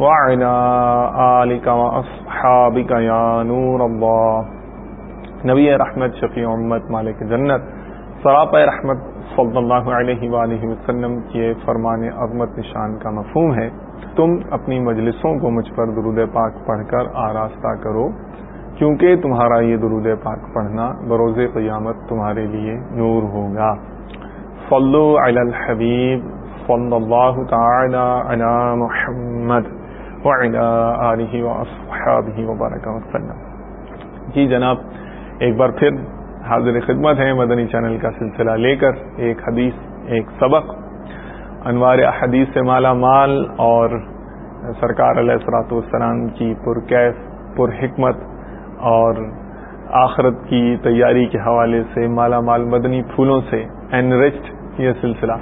وعلى آلك وأصحابك يا نور الله۔ نبی رحمت، شفیع امت، مالک جنت۔ سراپ رحمت صلی اللہ علیہ وآلہ وسلم کے فرمان عظمت نشان کا مفہوم ہے۔ تم اپنی مجلسوں کو مجھ پر درود پاک پڑھ کر آراستہ کرو، کیونکہ تمہارا یہ درود پاک پڑھنا بروز قیامت تمہارے لیے نور ہوگا۔ صلو علی الحبیب صلی اللہ تعالی علی محمد۔ وعلی آلہ واصحابہ وبارک وسلم جی جناب، ایک بار پھر حاضر خدمت ہے مدنی چینل کا سلسلہ لے کر۔ ایک حدیث، ایک سبق۔ انوار حدیث سے مالا مال اور سرکار علیہ السلاۃ والسلام کی پرکیف پر حکمت اور آخرت کی تیاری کے حوالے سے مالا مال مدنی پھولوں سے انریچڈ یہ سلسلہ۔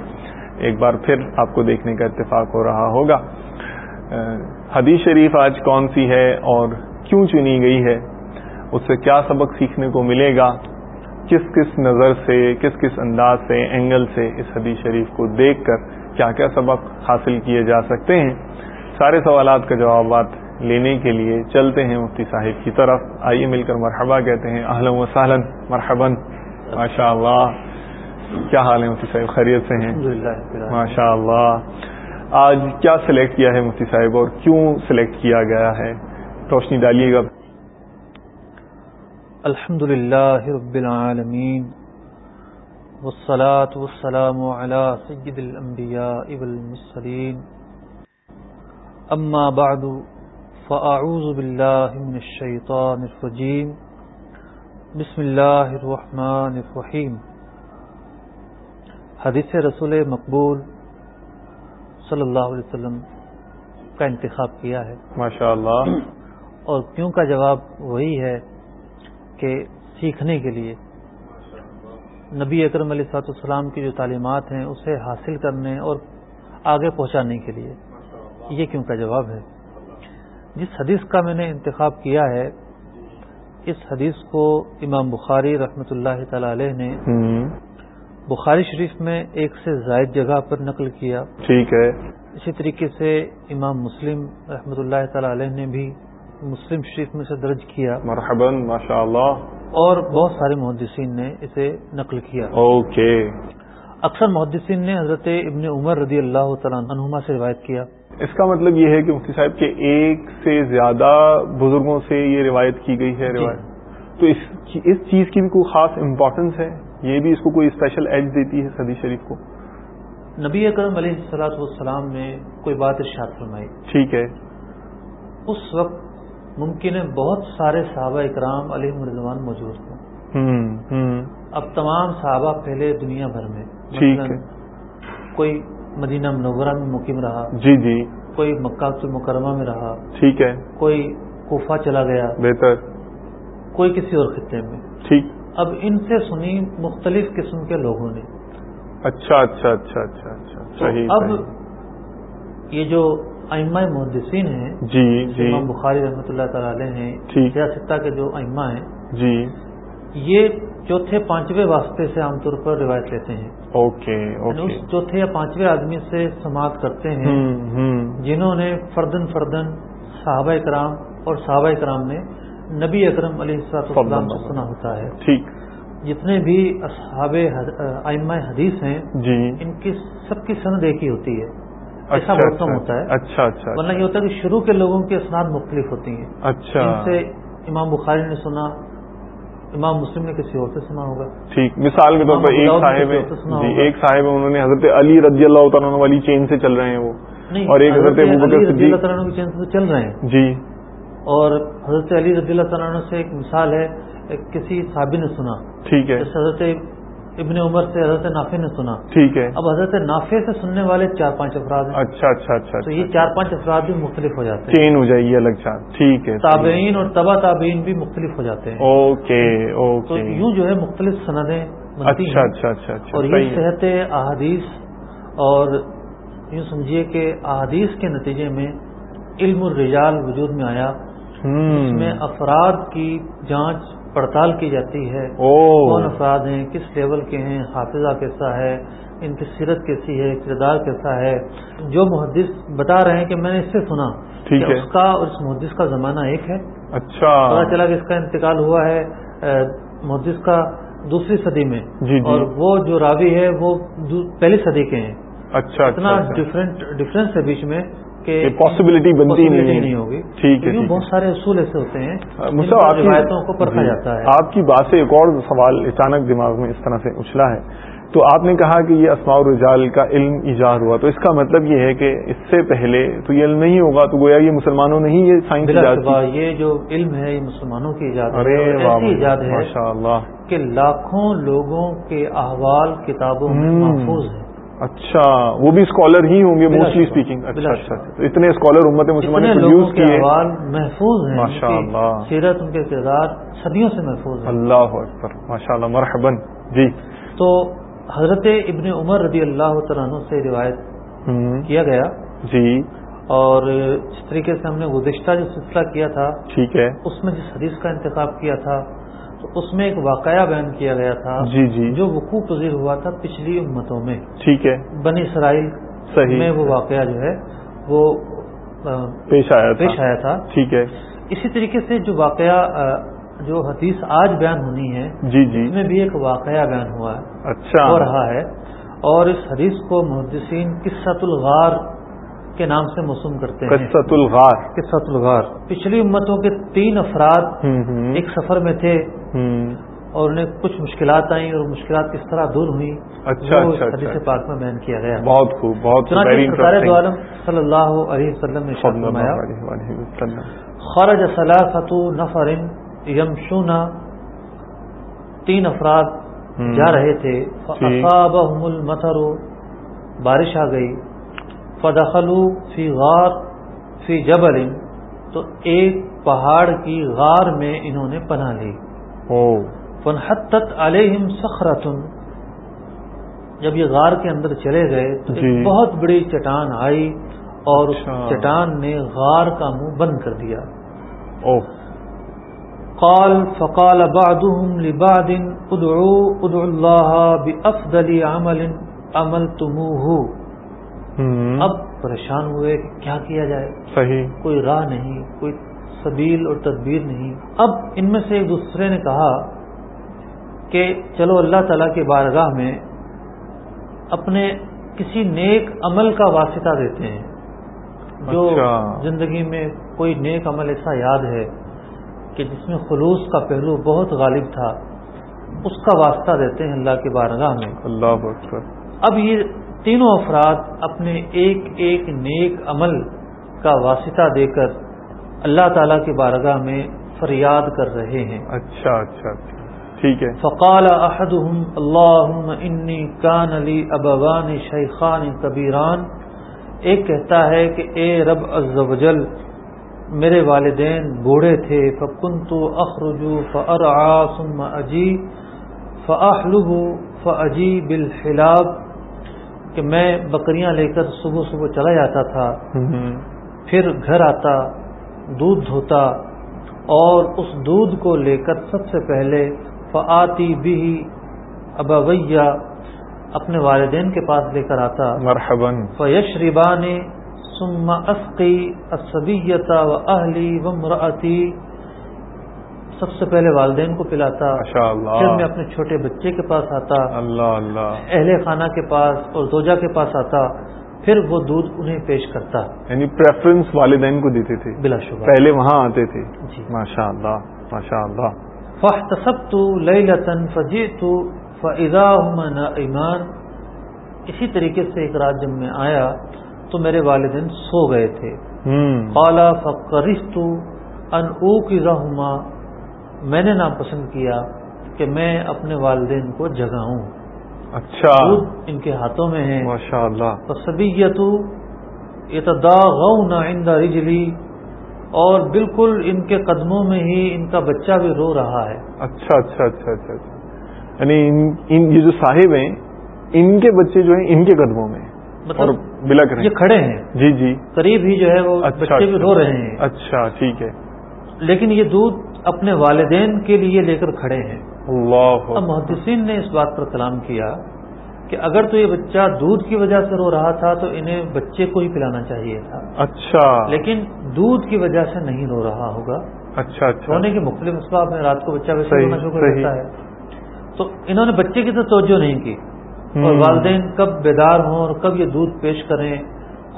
ایک بار پھر آپ کو دیکھنے کا اتفاق ہو رہا ہوگا۔ حدیث شریف آج کون سی ہے اور کیوں چنی گئی ہے؟ اس سے کیا سبق سیکھنے کو ملے گا؟ کس کس نظر سے کس کس انداز سے اینگل سے اس حدیث شریف کو دیکھ کر کیا کیا سبق حاصل کیے جا سکتے ہیں؟ سارے سوالات کا جوابات لینے کے لیے چلتے ہیں مفتی صاحب کی طرف۔ آئیے مل کر مرحبا کہتے ہیں۔ اہلم و سہلن مرحبن ماشاء اللہ کیا حال ہے مفتی صاحب؟ خیریت سے ہیں؟ ماشاء اللہ آج کیا سلیکٹ کیا ہے مفتی صاحب اور کیوں سلیکٹ کیا گیا ہے؟ روشنی ڈالیے گا۔ الحمد لله رب العالمين والصلاة والسلام على سيد الأنبياء والمسلين أما بعد فأعوذ بالله من الشيطان الرجيم بسم الله الرحمن الرحيم حدیث رسول مقبول صلی اللہ علیہ وسلم کا انتخاب کیا ہے۔ ماشاء اللہ اور کیوں کا جواب وہی ہے کہ سیکھنے کے لیے نبی اکرم علیہ سات السلام کی جو تعلیمات ہیں اسے حاصل کرنے اور آگے پہنچانے کے لیے یہ کیوں کا جواب ہے؟ جس حدیث کا میں نے انتخاب کیا ہے اس حدیث کو امام بخاری رحمۃ اللہ تعالی علیہ نے بخاری شریف میں ایک سے زائد جگہ پر نقل کیا۔ ٹھیک ہے۔ اسی طریقے سے امام مسلم رحمۃ اللہ تعالی علیہ نے بھی مسلم شریف میں سے درج کیا۔ مرحباً ماشاء اللہ اور بہت سارے محدثین نے اسے نقل کیا۔ اوکے۔ اکثر محدثین نے حضرت ابن عمر رضی اللہ تعالیٰ عنہما سے روایت کیا۔ اس کا مطلب یہ ہے کہ مفتی صاحب کے ایک سے زیادہ بزرگوں سے یہ روایت کی گئی ہے جی۔ روایت۔ تو اس چیز کی بھی کوئی خاص امپورٹنس ہے؟ یہ بھی اس کو کوئی اسپیشل ایج دیتی ہے صدی شریف کو۔ نبی اکرم علیہ السلاط والسلام نے کوئی بات ارشاد فرمائی۔ ٹھیک ہے۔ اس وقت ممکن ہے بہت سارے صحابہ اکرام علیہ مرضوان موجود ہوں۔ اب تمام صحابہ پہلے دنیا بھر میں۔ کوئی مدینہ منورہ میں مقیم رہا۔ جی جی۔ کوئی مکہ مکرمہ میں رہا۔ ٹھیک ہے۔ کوئی کوفہ چلا گیا۔ بہتر۔ کوئی کسی اور خطے میں۔ ٹھیک۔ اب ان سے سنی مختلف قسم کے لوگوں نے۔ اچھا اچھا اچھا اچھا اچھا اب یہ جو ائمہ محدثین ہیں جی جی۔ امام بخاری رحمۃ اللہ تعالی علیہ ہیں سیاستہ کے جو ائمہ ہیں جی۔ یہ چوتھے پانچویں واسطے سے عام طور پر روایت لیتے ہیں۔ اوکے یعنی اس چوتھے یا پانچویں آدمی سے سماعت کرتے ہیں جنہوں نے فردن فردن صحابہ کرام اور صحابہ کرام نے نبی اکرم علیہ السلام سے سنا ہوتا ہے۔ ٹھیک۔ جتنے بھی اصحاب ائمہ حدیث ہیں جی۔ ان کی سب کی سند ایک ہی ہوتی ہے۔ ایسا اچھا، بہت کم ہوتا ہے۔ اچھا اچھا ورنہ یہ ہوتا ہے کہ شروع کے لوگوں کی اسناد مختلف ہوتی ہیں۔ اچھا۔ ان سے امام بخاری نے سنا امام مسلم نے کسی اور سے سنا ہوگا۔ ٹھیک۔ مثال کے طور پر ایک صاحب جی ایک صاحب انہوں نے حضرت علی رضی اللہ تعالیٰ والی چین سے چل رہے ہیں وہ۔ اور ایک حضرت رضی اللہ تعالیٰ کی چین سے چل رہے ہیں۔ جی۔ اور حضرت علی رضی اللہ تعالیٰ سے ایک مثال ہے کسی صحابی نے سنا۔ ٹھیک ہے۔ حضرت ابن عمر سے حضرت نافع نے سنا۔ ٹھیک ہے۔ اب حضرت نافع سے سننے والے چار پانچ افراد ہیں۔ اچھا اچھا اچھا تو یہ چار پانچ افراد بھی مختلف ہو جاتے ہیں۔ چین ہو جائے الگ چار۔ ٹھیک ہے تابعین اور تبا تابعین بھی مختلف ہو جاتے ہیں۔ اوکے تو اوکے یوں جو ہے مختلف سندیں اچھا اچھا اچھا اچھا اور یہ۔ صحت احادیث اور یوں سمجھیے کہ احادیث کے نتیجے میں علم الرجال وجود میں آیا۔ اس میں افراد کی جانچ پڑتال کی جاتی ہے۔ کون افراد ہیں کس لیول کے ہیں حافظہ کیسا ہے ان کی سیرت کیسی ہے کردار کیسا ہے۔ جو محدث بتا رہے ہیں کہ میں نے اس سے سنا کہ۔ اس کا اور اس محدث کا زمانہ ایک ہے۔ اچھا۔ پتا چلا کہ اس کا انتقال ہوا ہے محدث کا دوسری صدی میں۔ جی، جی۔ اور وہ جو راوی ہے وہ پہلی صدی کے ہیں۔ اچھا اتنا اچھا۔ ڈفرینٹ ڈفرینس ہے بیچ میں۔ کہ possibility بنتی نہیں ہوگی۔ ٹھیک ہے، بہت۔ سارے اصول ایسے ہوتے ہیں روایتوں کو پرکھا جی، جاتا ہے۔ آپ کی بات سے ایک اور سوال اچانک دماغ میں اس طرح سے اچھلا ہے۔ تو آپ نے کہا کہ یہ اسماء الرجال کا علم ایجاد ہوا تو اس کا مطلب یہ ہے کہ اس سے پہلے تو یہ علم نہیں ہوگا تو گویا یہ مسلمانوں نے ہی یہ سائنس ایجاد یہ جو علم ہے یہ مسلمانوں کی ایجاد ہے۔ ایسی ایجاد ہے ماشاء اللہ۔ کہ لاکھوں لوگوں کے احوال کتابوں میں محفوظ ہیں۔ اچھا وہ بھی اسکالر ہی ہوں گے موسٹلی اسپیکنگ اچھا اچھا۔ اتنے اسکالر امت مسلمان نے پروڈیوس کیے۔ محفوظ ہیں ماشاء اللہ۔ سیرت ان کے کردار صدیوں سے محفوظ ہے اللہ اکبر ماشاء اللہ مرحبن جی۔ تو حضرت ابن عمر رضی اللہ تعالیٰ عنہ سے روایت کیا گیا۔ جی۔ اور جس طریقے سے ہم نے گزشتہ جو سلسلہ کیا تھا ٹھیک ہے۔ اس میں جس حدیث کا انتخاب کیا تھا تو اس میں ایک واقعہ بیان کیا گیا تھا جی جی۔ جو وقوع پذیر ہوا تھا پچھلی امتوں میں۔ ٹھیک ہے۔ بنی اسرائیل صحیح۔ میں وہ واقعہ جو ہے وہ پیش آیا تھا۔ پیش آیا تھا۔ ٹھیک ہے۔ اسی طریقے سے جو واقعہ جو حدیث آج بیان ہونی ہے جی جی۔ اس میں بھی ایک واقعہ بیان ہوا ہے۔ اچھا۔ ہو رہا ہے۔ اور اس حدیث کو محدثین قصت الغار کے نام سے موسوم کرتے ہیں۔ قصت الغار۔ قصت الغار۔ پچھلی امتوں کے تین افراد ایک سفر میں تھے۔ اور انہیں کچھ مشکلات آئیں اور مشکلات کس طرح دور ہوئیں اچھا، اچھا، حدیث اچھا۔ پاک میں بیان کیا گیا۔ بہت خوب بہت سرکار دو عالم صلی اللہ علیہ وسلم نے فرمایا خرج ثلاثه نفر یمشون تین افراد۔ جا رہے تھے۔ فاصابهم المطر بارش آ گئی۔ فدخلوا فی غار فی جبل۔ تو ایک پہاڑ کی غار میں انہوں نے پناہ لی۔ فنحتت علیہم صخرۃ جب یہ غار کے اندر چلے گئے تو جی۔ ایک بہت بڑی چٹان آئی اور اس اچھا۔ چٹان نے غار کا منہ بند کر دیا۔ او۔ قال فقال بعضهم لبعض ادعوا ادعوا الله بافضل عمل عملتموه۔ اب پریشان ہوئے کیا کیا جائے؟ صحیح۔ کوئی راہ نہیں کوئی سبیل اور تدبیر نہیں۔ اب ان میں سے ایک دوسرے نے کہا کہ چلو اللہ تعالی کے بارگاہ میں اپنے کسی نیک عمل کا واسطہ دیتے ہیں۔ جو اچھا۔ زندگی میں کوئی نیک عمل ایسا یاد ہے کہ جس میں خلوص کا پہلو بہت غالب تھا اس کا واسطہ دیتے ہیں اللہ کے بارگاہ میں۔ اللہ اب یہ تینوں افراد اپنے ایک ایک نیک عمل کا واسطہ دے کر اللہ تعالی کی بارگاہ میں فریاد کر رہے ہیں۔ اچھا اچھا اچھا۔ ٹھیک ہے۔ فقال احدهم اللهم انی کان لی ابوان شیخان کبیران۔ ایک کہتا ہے کہ اے رب جل میرے والدین بوڑھے تھے فکنت اخرج فارعا ثم اجی فاحلب فاجی بالحلاب۔ کہ میں بکریاں لے کر صبح صبح چلا جاتا تھا پھر گھر آتا دودھ دھوتا اور اس دودھ کو لے کر سب سے پہلے فعتی بھی ابویہ اپنے والدین کے پاس لے کر آتا۔ مرحبن فیش ربان ثم اسقی اسبیتا و اہلی و مراتی سب سے پہلے والدین کو پلاتا۔ اللہ پھر میں اپنے چھوٹے بچے کے پاس آتا۔ اللہ اللہ۔ اہل خانہ کے پاس اور زوجہ کے پاس آتا۔ پھر وہ دودھ انہیں پیش کرتا یعنی پریفرنس والدین کو دیتے تھے بلا شبہ۔ پہلے وہاں آتے تھے۔ جی۔ ماشاء اللہ ماشاء اللہ فاحتسبت ليلة فجئت فإذا هما نائمان۔ اسی طریقے سے ایک رات جب میں آیا تو میرے والدین سو گئے تھے۔ قال فقرست ان اوقظهما۔ میں نے ناپسند کیا کہ میں اپنے والدین کو جگاؤں۔ اچھا۔ ان کے ہاتھوں میں ہے ماشاء اللہ تو سبیت یہ عند رجلی اور بالکل ان کے قدموں میں ہی ان کا بچہ بھی رو رہا ہے۔ اچھا اچھا اچھا اچھا اچھا۔ یعنی ان- یہ جو صاحب ہیں ان کے بچے جو ہیں ان کے قدموں میں۔ مطلب بلک رہے یہ کھڑے ہیں۔ جی جی۔ قریب ہی جو ہے وہ اچھا بچے بھی اچھا۔ رو رہے ہیں۔ اچھا ٹھیک ہے۔ لیکن یہ دودھ اپنے والدین کے لیے لے کر کھڑے ہیں۔ اللہ اب محدثین نے اس بات پر کلام کیا کہ اگر تو یہ بچہ دودھ کی وجہ سے رو رہا تھا تو انہیں بچے کو ہی پلانا چاہیے تھا۔ اچھا۔ لیکن دودھ کی وجہ سے نہیں رو رہا ہوگا۔ اچھا اچھا۔ رونے کے مختلف اسباب ہیں رات کو بچہ ویسے رونا شروع کر۔ دیتا ہے۔ تو انہوں نے بچے کی تو توجہ نہیں کی۔ اور۔ والدین کب بیدار ہوں اور کب یہ دودھ پیش کریں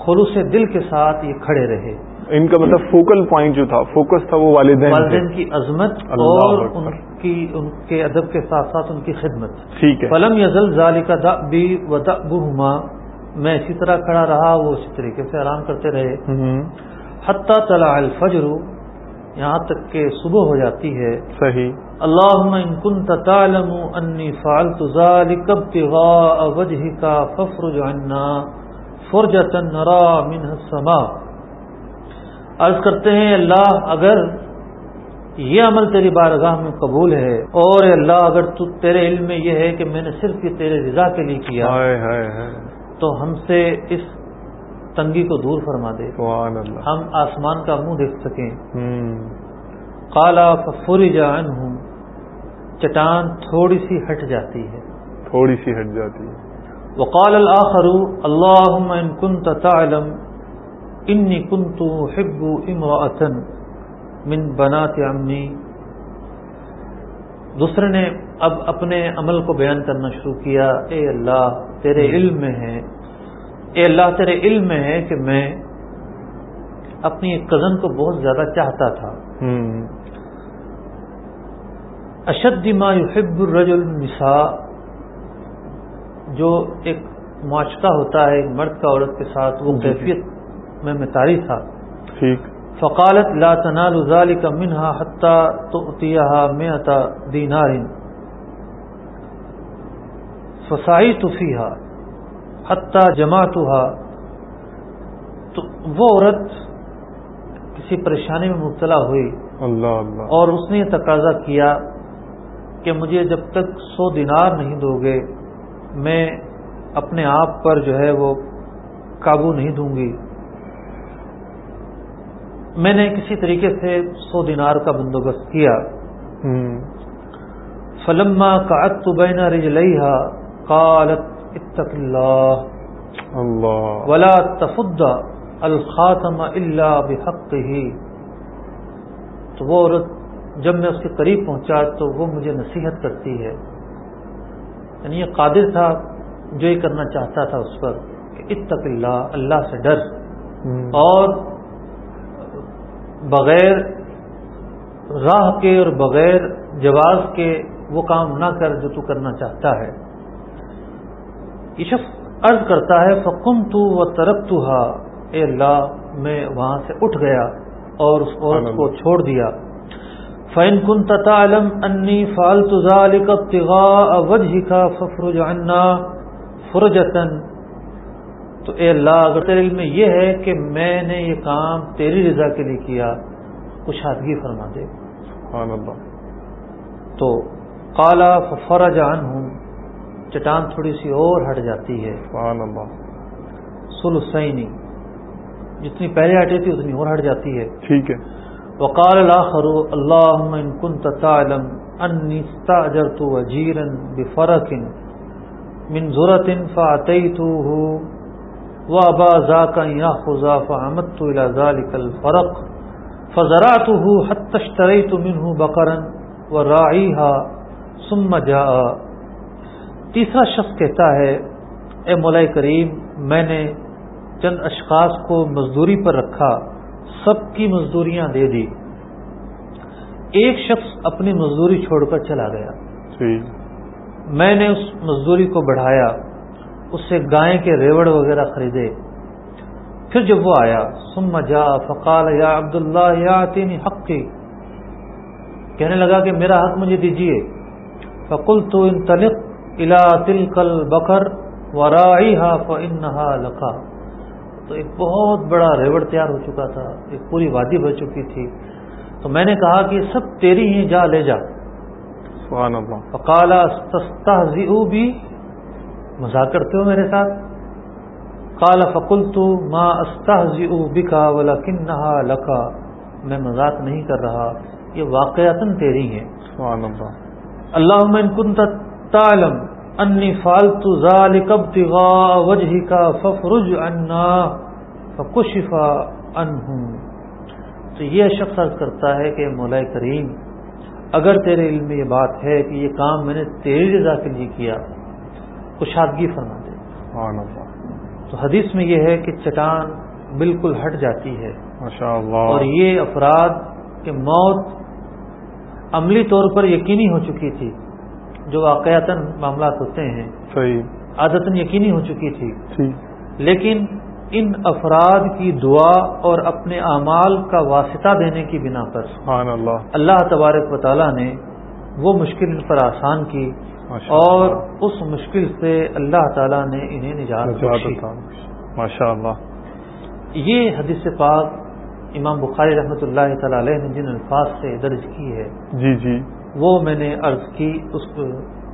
خلوص دل کے ساتھ یہ کھڑے رہے۔ ان کا مطلب فوکل پوائنٹ جو تھا فوکس تھا وہ والدین والدین کی عظمت اللہ اور۔ ان کی ان کے ادب کے ساتھ ساتھ ان کی خدمت۔ ٹھیک ہے۔ فلم یزل ظالی کا دبی و دبہما میں اسی طرح کھڑا رہا وہ اسی طریقے سے آرام کرتے رہے۔ حتیٰ طلع الفجر یہاں تک کہ صبح ہو جاتی ہے۔ صحیح۔ اللهم ان كنت تعلم اني فعلت ذلك ابتغاء وجهك فافرج عنا فرجة نرى منها السماء۔ عرض کرتے ہیں اللہ اگر یہ عمل تیری بارگاہ میں قبول ہے اور اللہ اگر تو تیرے علم میں یہ ہے کہ میں نے صرف یہ تیرے رضا کے لیے کیا ہائے ہائے ہائے۔ تو ہم سے اس تنگی کو دور فرما دے۔ اللہ۔ ہم آسمان کا منہ دیکھ سکیں۔ کالا فرج عنہم چٹان تھوڑی سی ہٹ جاتی ہے۔ تھوڑی سی ہٹ جاتی ہے۔ وقال الاخر اللهم ان كنت تعلم انی كنت احب امراه من بنات عمي. دوسرے نے اب اپنے عمل کو بیان کرنا شروع کیا اے اللہ تیرے علم میں ہے اے اللہ تیرے علم میں ہے کہ میں اپنی ایک کزن کو بہت زیادہ چاہتا تھا۔ اشد ما يحب الرجل النساء جو ایک معاشقہ ہوتا ہے ایک مرد کا عورت کے ساتھ وہ جی، جی۔ کیفیت میں مثالی تھا۔ ٹھیک۔ فقالت لا تنال ذلك منها حتى تؤتيها مئة دينار فسعيت فيها حتى جمعتها۔ تو وہ عورت کسی پریشانی میں مبتلا ہوئی۔ اللہ اللہ۔ اور اس نے یہ تقاضا کیا کہ مجھے جب تک سو دینار نہیں دو گے میں اپنے آپ پر جو ہے وہ قابو نہیں دوں گی۔ میں نے کسی طریقے سے سو دینار کا بندوبست کیا۔ فلما قعدت بین رجلیہا قالت اتق اللہ۔ اللہ۔ ولا تفد الخاتم الا بحقه۔ تو وہ عورت جب میں اس کے قریب پہنچا تو وہ مجھے نصیحت کرتی ہے۔ یعنی یہ قادر تھا جو یہ کرنا چاہتا تھا اس پر کہ اتق اللہ اللہ سے ڈر۔ اور بغیر راہ کے اور بغیر جواز کے وہ کام نہ کر جو تو کرنا چاہتا ہے۔ یہ شخص عرض کرتا ہے فکم تو و ترک اے اللہ میں وہاں سے اٹھ گیا اور اس عورت کو چھوڑ دیا۔ فین کن تعلم انی فالت ذالک ابتغاء وجهک ففرج عنا فرجتن تو اے اللہ اگر تیرے علم میں یہ ہے کہ میں نے یہ کام تیری رضا کے لیے کیا کشادگی فرما دے۔ سبحان اللہ۔ تو کالا فرج عنہم چٹان تھوڑی سی اور ہٹ جاتی ہے۔ سبحان اللہ۔ سلسینی جتنی پہلے ہٹی تھی اتنی اور ہٹ جاتی ہے۔ ٹھیک ہے۔ وقال الاخر اللهم ان كنت تعلم اني استاجرت وجيرا بفرق من ذره فاتيته وابى ذاك ياخذ فعمدت الى ذلك الفرق فزرعته حتى اشتريت منه بقرا وراعيها ثم جاء۔ تیسرا شخص کہتا ہے اے مولا کریم میں نے چند اشخاص کو مزدوری پر رکھا سب کی مزدوریاں دے دی۔ ایک شخص اپنی مزدوری چھوڑ کر چلا گیا۔ ٹھیک میں نے اس مزدوری کو بڑھایا۔ اس سے گائے کے ریوڑ وغیرہ خریدے۔ پھر جب وہ آیا ثم جا فقال یا عبداللہ یا آتینی حق کی کہنے لگا کہ میرا حق مجھے دیجیے فقل تو ان تلق الا تل کل بکر ورائی ہا فنہا لکھا تو ایک بہت بڑا ریوڑ تیار ہو چکا تھا ایک پوری وادی بھر چکی تھی۔ تو میں نے کہا کہ سب تیری ہی جا لے جا۔ سبحان اللہ۔ فقالا بھی مذاق کرتے ہو میرے ساتھ؟ کالا فکل تو ماں استحزی بکا ولا کنہا لکھا میں مذاق نہیں کر رہا یہ واقعات تیری ہیں۔ سبحان اللہ۔ من کن تعلم انی فالتو ذالک ابتغاء وجہ کا ففرج عنا فکشفا عنہم۔ تو یہ شخص عرض کرتا ہے کہ مولا کریم اگر تیرے علم میں یہ بات ہے کہ یہ کام میں نے تیری رضا کے لیے کیا کشادگی فرما دے۔ تو حدیث میں یہ ہے کہ چٹان بالکل ہٹ جاتی ہے۔ اللہ اور یہ افراد کہ موت عملی طور پر یقینی ہو چکی تھی جو واقعات معاملات ہوتے ہیں۔ صحیح۔ عادتاً یقینی ہو چکی تھی۔ ٹھیک لیکن ان افراد کی دعا اور اپنے اعمال کا واسطہ دینے کی بنا پر سبحان اللہ۔ اللہ تبارک و تعالیٰ نے وہ مشکل ان پر آسان کی اور اس مشکل سے اللہ تعالیٰ نے انہیں نجات ماشاء اللہ یہ حدیث پاک امام بخاری رحمۃ اللہ تعالی علیہ نے جن الفاظ سے درج کی ہے جی جی. وہ میں نے عرض کی اس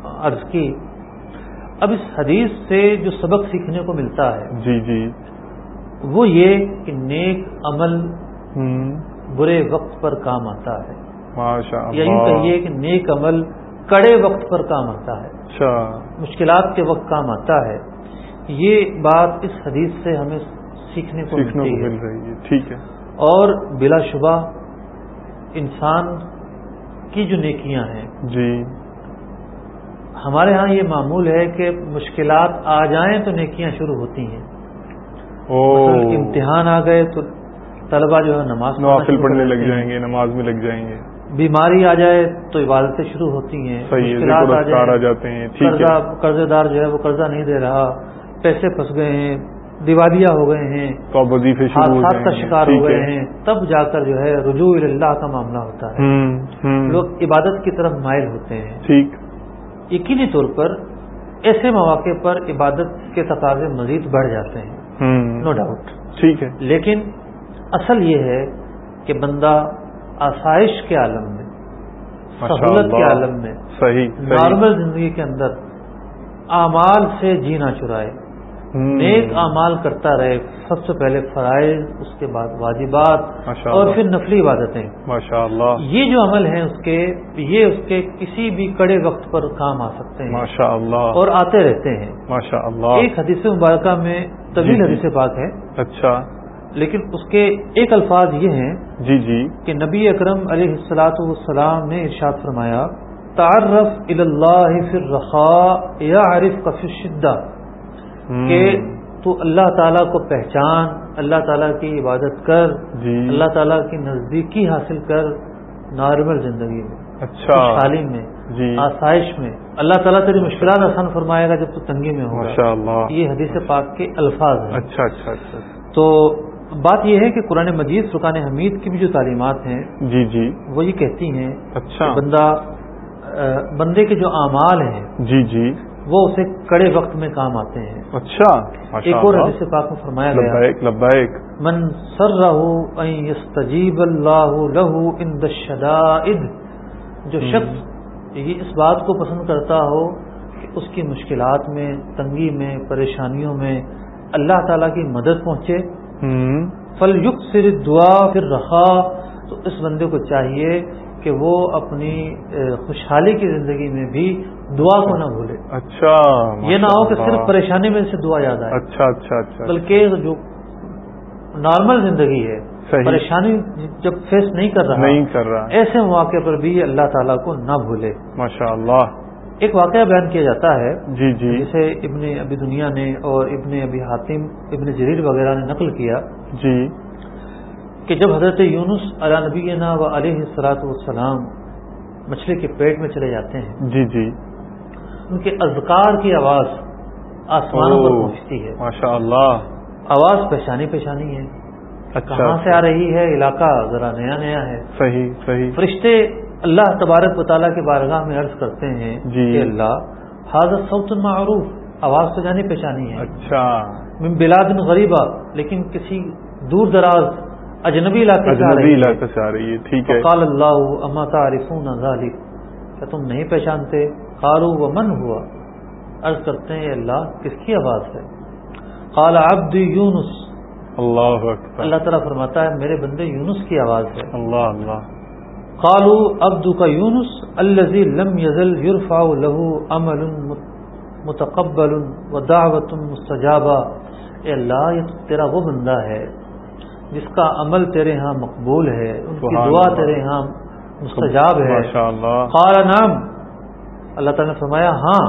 عرض کی. اب اس حدیث سے جو سبق سیکھنے کو ملتا ہے جی جی. وہ یہ کہ نیک عمل برے وقت پر کام آتا ہے۔ یا یوں کہیے کہ نیک عمل کڑے وقت پر کام آتا ہے۔ اچھا۔ مشکلات کے وقت کام آتا ہے۔ یہ بات اس حدیث سے ہمیں سیکھنے کو سیکھنے ملتی ہے۔ مل رہی ہے۔ ٹھیک ہے۔ اور بلا شبہ انسان کی جو نیکیاں ہیں۔ جی۔ ہمارے ہاں یہ معمول ہے کہ مشکلات آ جائیں تو نیکیاں شروع ہوتی ہیں۔ امتحان آ گئے تو طلبہ جو ہے نماز نوافل پڑھنے لگ جائیں۔ گے نماز میں لگ جائیں گے۔ بیماری آ جائے تو عبادتیں شروع ہوتی ہیں آ جاتے قرضہ قرضے دار جو ہے وہ قرضہ نہیں دے رہا پیسے پھنس گئے ہیں دیوالیاں ہو گئے ہیں حادثات کا شکار ہو گئے ہیں تب جا کر جو ہے رجوع اللہ کا معاملہ ہوتا ہے۔ لوگ عبادت کی طرف مائل ہوتے ہیں۔ ٹھیک۔ یقینی طور پر ایسے مواقع پر عبادت کے تقاضے مزید بڑھ جاتے ہیں۔ نو ڈاؤٹ ٹھیک ہے۔ لیکن اصل یہ ہے کہ بندہ آسائش کے عالم میں سہولت کے۔ عالم میں صحیح نارمل زندگی کے اندر اعمال سے جینا چرائے۔ نیک اعمال کرتا رہے سب سے پہلے فرائض اس کے بعد واجبات اور۔ پھر نفلی عبادتیں ماشاء اللہ یہ جو عمل ہیں اس کے یہ اس کے کسی بھی کڑے وقت پر کام آ سکتے ہیں ماشاء اللہ اور آتے رہتے ہیں ماشاء اللہ ایک حدیث مبارکہ میں طویل جی، جی۔ حدیث پاک ہے اچھا لیکن اس کے ایک الفاظ یہ ہیں جی جی۔ کہ نبی اکرم علیہ السلاۃ والسلام نے ارشاد فرمایا تعرف اللہ فی الرخاء یا عارف کا شدہ۔ کہ تو اللہ تعالیٰ کو پہچان اللہ تعالیٰ کی عبادت کر جی۔ اللہ تعالیٰ کی نزدیکی حاصل کر نارمل زندگی میں اچھا۔ تعلیم میں جی۔ آسائش میں۔ اللہ تعالیٰ تیری مشکلات آسان فرمائے گا جب تو تنگی میں ہوگا۔ یہ حدیث پاک کے الفاظ ہیں۔ اچھا اچھا اچھا۔ تو بات یہ ہے کہ قرآن مجید فرقان حمید کی بھی جو تعلیمات ہیں جی جی۔ وہ یہ کہتی ہیں اچھا۔ کہ بندہ بندے کے جو اعمال ہیں جی جی۔ وہ اسے کڑے وقت میں کام آتے ہیں۔ اچھا۔ ایک اور حدیث پاک میں فرمایا گیا۔ لبیک لبیک۔ من سر رہو اللہ لہو ان دشدائد جو شخص یہ اس بات کو پسند کرتا ہو کہ اس کی مشکلات میں تنگی میں پریشانیوں میں اللہ تعالیٰ کی مدد پہنچے فل یق صرف دعا پھر رہا تو اس بندے کو چاہیے کہ وہ اپنی خوشحالی کی زندگی میں بھی دعا کو نہ بھولے۔ اچھا یہ نہ ہو کہ صرف۔ پریشانی میں سے دعا یاد آئے۔ اچھا اچھا اچھا۔ بلکہ جو نارمل زندگی ہے۔ پریشانی جب فیس نہیں کر رہا نہیں کر رہا۔ ایسے مواقع پر بھی اللہ تعالیٰ کو نہ بھولے۔ ماشاء اللہ ایک واقعہ بیان کیا جاتا ہے جی جی۔ جسے ابن ابی دنیا نے اور ابن ابی حاتم ابن جریر وغیرہ نے نقل کیا جی۔ کہ جب حضرت یونس علیہ نبی و علیہ السلاۃ والسلام مچھلی کے پیٹ میں چلے جاتے ہیں جی جی۔ ان کے اذکار کی آواز آسمانوں پر پہنچتی ہے۔ ماشاء اللہ آواز پہچانی پہچانی ہے۔ اچھا کہاں سے آ رہی ہے؟ علاقہ ذرا نیا نیا ہے۔ صحیح صحیح۔ فرشتے اللہ تبارک و تعالیٰ کے بارگاہ میں عرض کرتے ہیں جی۔ کہ اللہ حاضر سعود معروف آواز تو جانی پہچانی ہے۔ اچھا۔ من بلاد غریبہ لیکن کسی دور دراز اجنبی علاقے سے آ اجنبی رہی ہے۔ علاقے سے آ رہی ہے ٹھیک ہے۔ قال اللہ اما تعرفون ذلك کیا تم نہیں پہچانتے؟ قالوا ومن ہوا؟ عرض کرتے ہیں اللہ کس کی آواز ہے؟ قال عبد یونس۔ اللہ اکبر۔ اللہ تعالیٰ فرماتا ہے میرے بندے یونس کی آواز ہے۔ اللہ اللہ۔ قالوا عبد کا یونس الذي لم يزل يرفع له عمل متقبل ودعوت مستجابہ اے اللہ یہ تیرا وہ بندہ ہے جس کا عمل تیرے ہاں مقبول ہے ان کی دعا۔ تیرے ہاں مستجاب ہے۔ قال نام اللہ تعالیٰ نے فرمایا ہاں۔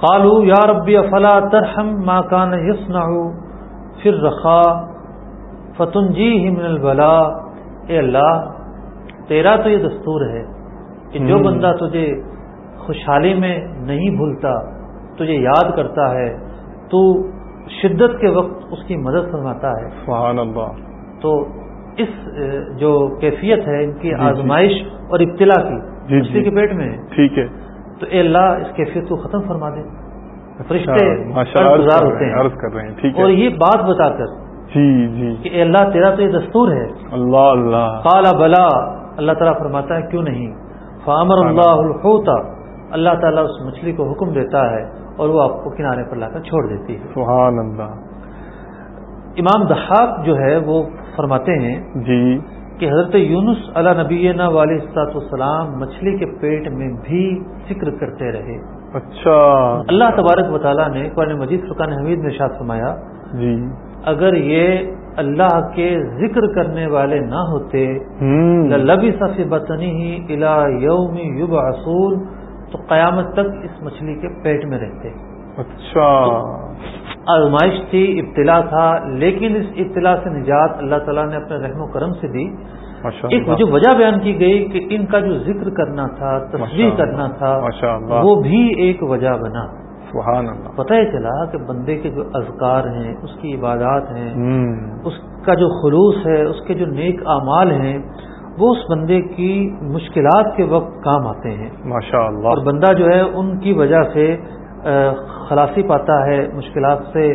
قالوا یا ربی افلا ترحم ما کان یصنع فی الرخاء فتنجیہ من البلاء۔ اے اللہ تیرا تو یہ دستور ہے کہ جو۔ بندہ تجھے خوشحالی میں نہیں بھولتا تجھے یاد کرتا ہے تو شدت کے وقت اس کی مدد فرماتا ہے۔ سبحان اللہ۔ تو اس جو کیفیت ہے ان کی جی، جی۔ آزمائش اور ابتلا کی جی، اسی جی۔ کے پیٹ میں ٹھیک ہے۔ تو اے اللہ اس کیفیت کو ختم فرما دے۔ فرشتے گزار ہوتے ہیں۔ عرض کر رہے ہیں اور یہ بات بتا کر جی جی۔ کہ اے اللہ تیرا تو یہ دستور ہے۔ اللہ اللہ۔ قال بلا اللہ تعالیٰ فرماتا ہے کیوں نہیں؟ فامر اللہ الحوتا اللہ تعالیٰ اس مچھلی کو حکم دیتا ہے اور وہ آپ کو کنارے پر لا کر چھوڑ دیتی ہے۔ سبحان اللہ۔ امام دحاق جو ہے وہ فرماتے ہیں جی۔ کہ حضرت یونس علیہ نبی والی السلاط والسلام مچھلی کے پیٹ میں بھی ذکر کرتے رہے۔ اچھا۔ اللہ تبارک و تعالیٰ نے قرآن مجید فرقان حمید میں ارشاد فرمایا جی۔ اگر یہ اللہ کے ذکر کرنے والے نہ ہوتے۔ لبی صفی بطنی ہی الا یوم یوب تو قیامت تک اس مچھلی کے پیٹ میں رہتے۔ اچھا۔ آزمائش تھی ابتلا تھا لیکن اس ابتلا سے نجات اللہ تعالیٰ نے اپنے رحم و کرم سے دی۔ ایک جو وجہ بیان کی گئی کہ ان کا جو ذکر کرنا تھا تصویر کرنا تھا۔ وہ بھی ایک وجہ بنا۔ سبحان اللہ۔ پتہ ہی چلا کہ بندے کے جو اذکار ہیں اس کی عبادات ہیں اس کا جو خلوص ہے اس کے جو نیک اعمال ہیں وہ اس بندے کی مشکلات کے وقت کام آتے ہیں۔ ماشاء اور اللہ بندہ جو ہے ان کی وجہ سے خلاصی پاتا ہے مشکلات سے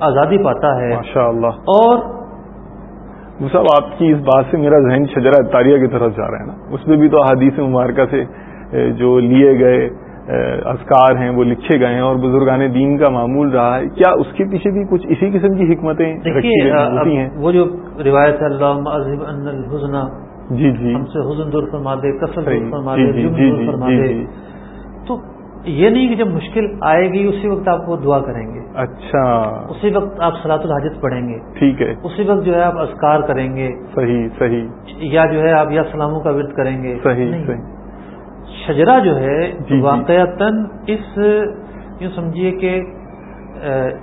آزادی پاتا ہے۔ ماشاء اللہ۔ اور صاحب آپ کی اس بات سے میرا ذہن شجرہ تاریہ کی طرف جا رہا ہے نا۔ اس میں بھی تو حدیث مبارکہ سے جو لیے گئے اذکار ہیں وہ لکھے گئے ہیں اور بزرگان دین کا معمول رہا ہے۔ کیا اس کے پیچھے بھی کچھ اسی قسم کی حکمتیں ہوتی ہیں؟ وہ جو روایت ہے اللہ جی جی۔ ہم سے حزن دور فرما دے کثر دور فرما جی دے جی جی دور فرما دے۔ تو یہ نہیں کہ جب مشکل آئے گی اسی وقت آپ وہ دعا کریں گے۔ اچھا۔ اسی وقت آپ صلاۃ الحاجت پڑھیں گے۔ ٹھیک ہے۔ اسی وقت جو ہے آپ اذکار کریں گے۔ صحیح صحیح۔ یا جو ہے آپ یا سلاموں کا ورد کریں گے۔ صحیح۔ صحیح۔ شجرا جو ہے جی۔ واقعتاً اس یوں سمجھیے کہ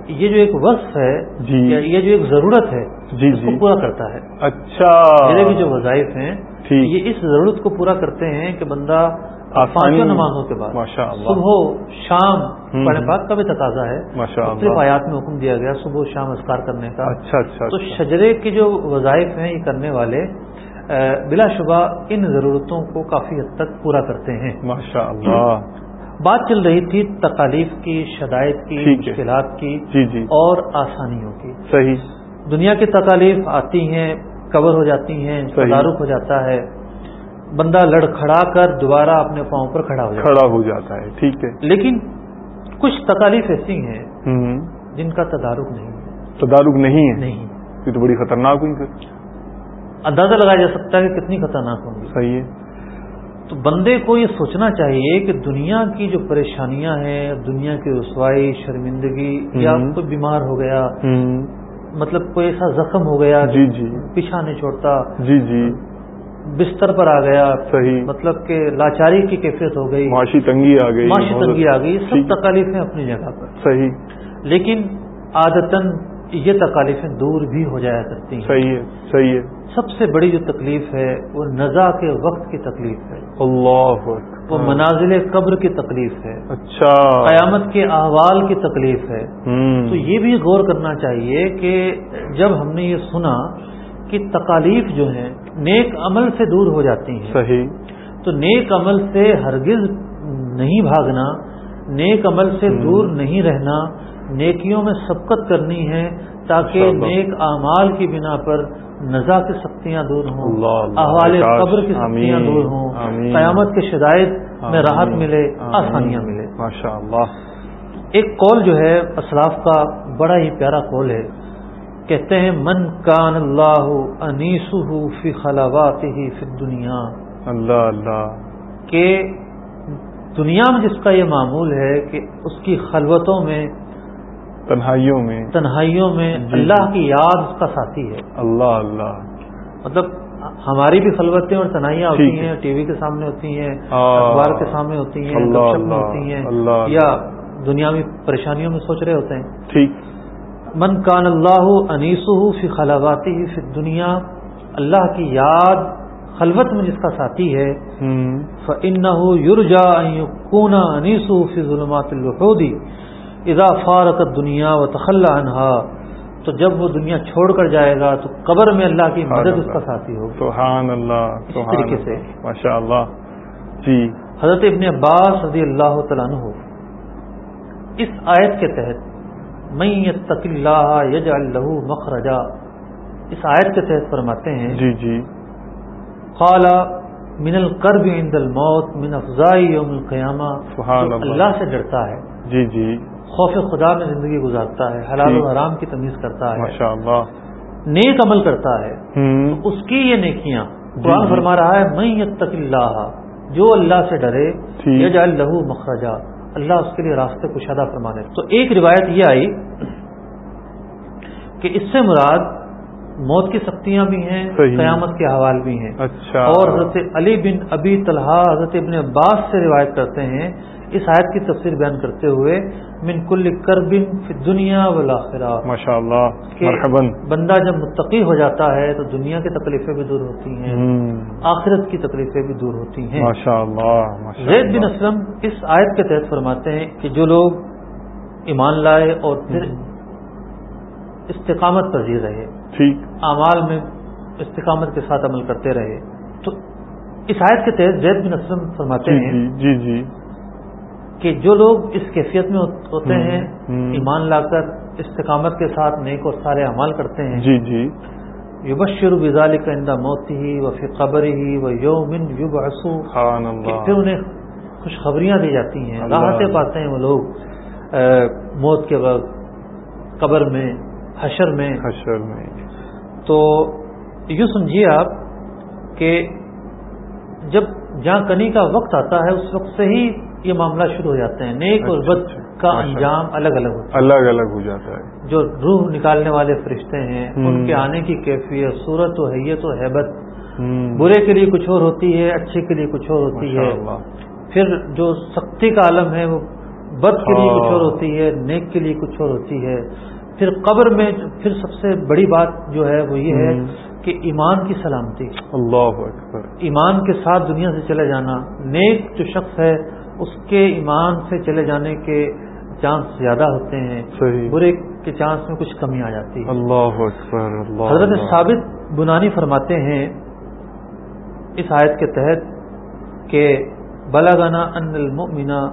یہ جو ایک وصف ہے جی۔ یا یہ جو ایک ضرورت ہے جی اس کو جی پورا کرتا ہے اچھا میرے بھی جو وظائف ہیں۔ یہ اس ضرورت کو پورا کرتے ہیں کہ بندہ پانچوں نمازوں کے بعد۔ صبح شام۔ پڑھنے پاک کا بھی تقاضا ہے مختلف اللہ آیات میں حکم دیا گیا صبح و شام اذکار کرنے کا اچھا اچھا تو اچھا۔ شجرے کے جو وظائف ہیں یہ کرنے والے بلا شبہ ان ضرورتوں کو کافی حد تک پورا کرتے ہیں۔ ماشاء اللہ۔ بات چل رہی تھی تکالیف کی شدائد کی۔ مشکلات کی جی جی۔ اور آسانیوں کی۔ صحیح۔ دنیا کی تکالیف آتی ہیں کور ہو جاتی ہیں۔ تدارک ہو جاتا ہے۔ بندہ لڑکھڑا کر دوبارہ اپنے پاؤں پر کھڑا ہو جاتا کھڑا ہو جاتا ہے ٹھیک ہے۔ لیکن کچھ تکالیف ایسی ہیں جن کا تدارک نہیں ہے۔ تدارک نہیں ہے؟ نہیں۔ یہ تو بڑی خطرناک ہوئی اندازہ لگایا جا سکتا ہے کہ کتنی خطرناک ہوں گی۔ صحیح ہے۔ تو بندے کو یہ سوچنا چاہیے کہ دنیا کی جو پریشانیاں ہیں دنیا کی رسوائی شرمندگی یا۔ کوئی بیمار ہو گیا مطلب کوئی ایسا زخم ہو گیا جی جی۔ پیچھا نہیں چھوڑتا جی جی۔ بستر پر آ گیا صحیح۔ مطلب کہ لاچاری کی کیفیت ہو گئی معاشی تنگی آ گئی معاشی تنگی آ گئی سب تکالیفیں اپنی جگہ پر۔ صحیح۔ لیکن عادتاً یہ تکالیفیں دور بھی ہو جایا کرتی ہیں۔ صحیح ہے صحیح ہے۔ سب سے بڑی جو تکلیف ہے وہ نزا کے وقت کی تکلیف ہے۔ اللہ وہ اکبر۔ منازل قبر کی تکلیف ہے۔ اچھا۔ قیامت کے احوال کی تکلیف ہے۔ تو یہ بھی غور کرنا چاہیے کہ جب ہم نے یہ سنا کہ تکالیف جو ہیں نیک عمل سے دور ہو جاتی ہیں۔ صحیح۔ تو نیک عمل سے ہرگز نہیں بھاگنا نیک عمل سے دور نہیں رہنا نیکیوں میں سبقت کرنی ہے تاکہ نیک اعمال کی بنا پر نزا کی سختیاں دور ہوں احوال قبر کی سختیاں دور ہوں قیامت کے شدائد میں راحت ملے آسانیاں ملے۔ ماشاء اللہ ایک کال جو ہے اسلاف کا بڑا ہی پیارا کال ہے۔ کہتے ہیں من کان اللہ انیس فی خلاوات ہی فی دنیا اللہ اللہ۔ کہ دنیا میں جس کا یہ معمول ہے کہ اس کی خلوتوں میں تنہائیوں میں تنہائیوں میں جی اللہ کی یاد اس کا ساتھی ہے۔ اللہ اللہ۔ مطلب ہماری بھی خلوتیں اور تنہائیاں ہوتی ہیں ٹی وی کے سامنے ہوتی ہیں اخبار کے سامنے ہوتی ہیں ہوتی ہیں یا دنیا میں پریشانیوں میں سوچ رہے ہوتے ہیں۔ ٹھیک۔ من کان اللہ انیس فی خلاباتی فی دنیا اللہ کی یاد خلوت میں جس کا ساتھی ہے یورجا کونا انیسو فی ظلمات الوحودی اذا فارقت دنیا و تخلا انہا تو جب وہ دنیا چھوڑ کر جائے گا تو قبر میں اللہ کی مدد اس کا ساتھی ہوگا سبحان اللہ اس طریقے سے۔ ماشاء اللہ جی۔ حضرت ابن عباس رضی اللہ تعالیٰ عنہ اس آیت کے تحت میں یتق اللہ یج اللہ مخرجا اس آیت کے تحت فرماتے ہیں جی جی۔ قال من القرب عند الموت من افزائی یوم القیامہ اللہ سے ڈرتا ہے۔ جی جی۔ خوف خدا میں زندگی گزارتا ہے حلال و حرام کی تمیز کرتا ہے۔ اللہ نیک عمل کرتا ہے۔ اس کی یہ نیکیاں جی، قرآن جی۔ فرما رہا ہے میں یتق اللہ جو اللہ سے ڈرے یجعل لہو مخرجا۔ اللہ اس کے لیے راستے کشادہ فرمانے۔ تو ایک روایت یہ آئی کہ اس سے مراد موت کی سختیاں بھی ہیں قیامت کے حوال بھی ہیں۔ اچھا۔ اور حضرت علی بن ابی طلحہ حضرت ابن عباس سے روایت کرتے ہیں اس آیت کی تفسیر بیان کرتے ہوئے من کل کر بن دنیا ماشاء اللہ بندہ جب متقی ہو جاتا ہے تو دنیا کی تکلیفیں بھی دور ہوتی ہیں آخرت کی تکلیفیں بھی دور ہوتی ہیں۔ ماشاء اللہ زید بن اسلم اس آیت کے تحت فرماتے ہیں کہ جو لوگ ایمان لائے اور پھر استقامت پذیر رہے ٹھیک۔ اعمال میں استقامت کے ساتھ عمل کرتے رہے۔ تو اس آیت کے تحت زید بن اسلم فرماتے جی، ہیں جی جی کہ جو لوگ اس کیفیت میں ہوتے ہیں ایمان لا کر استقامت کے ساتھ نیک اور سارے اعمال کرتے ہیں جی جی۔ یوبشر بزال کا اندہ موت ہی و پھر قبر ہی و یومن یوب پھر انہیں خوشخبریاں دی جاتی ہیں راحتیں پاتے ہیں وہ لوگ موت کے وقت قبر میں حشر میں۔ حشر میں۔ تو یوں سمجھیے آپ کہ جب جہاں کنی کا وقت آتا ہے اس وقت سے ہی یہ معاملہ شروع ہو جاتے ہیں۔ نیک اور بد اچھا، اچھا، کا انجام الگ الگ ہوتا ہے۔ الگ الگ ہو جاتا ہے۔ جو روح نکالنے والے فرشتے ہیں ان کے آنے کی کیفیت صورت و حیت و حیبت۔ برے کے لیے کچھ اور ہوتی ہے اچھے کے لیے کچھ اور ہوتی ہے۔ پھر جو سختی کا عالم ہے وہ بد کے لیے کچھ اور ہاں۔ ہوتی ہے نیک کے لیے کچھ اور ہوتی ہے۔ پھر قبر میں پھر سب سے بڑی بات جو ہے وہ یہ ہے کہ ایمان کی سلامتی۔ اللہ اکبر۔ ایمان کے ساتھ دنیا سے چلے جانا نیک جو شخص ہے اس کے ایمان سے چلے جانے کے چانس زیادہ ہوتے ہیں۔ صحیح۔ برے کے چانس میں کچھ کمی آ جاتی ہے۔ اللہ اکبر اللہ حضرت ثابت بنانی فرماتے ہیں اس آیت کے تحت کہ بلاگانا ان المؤمنہ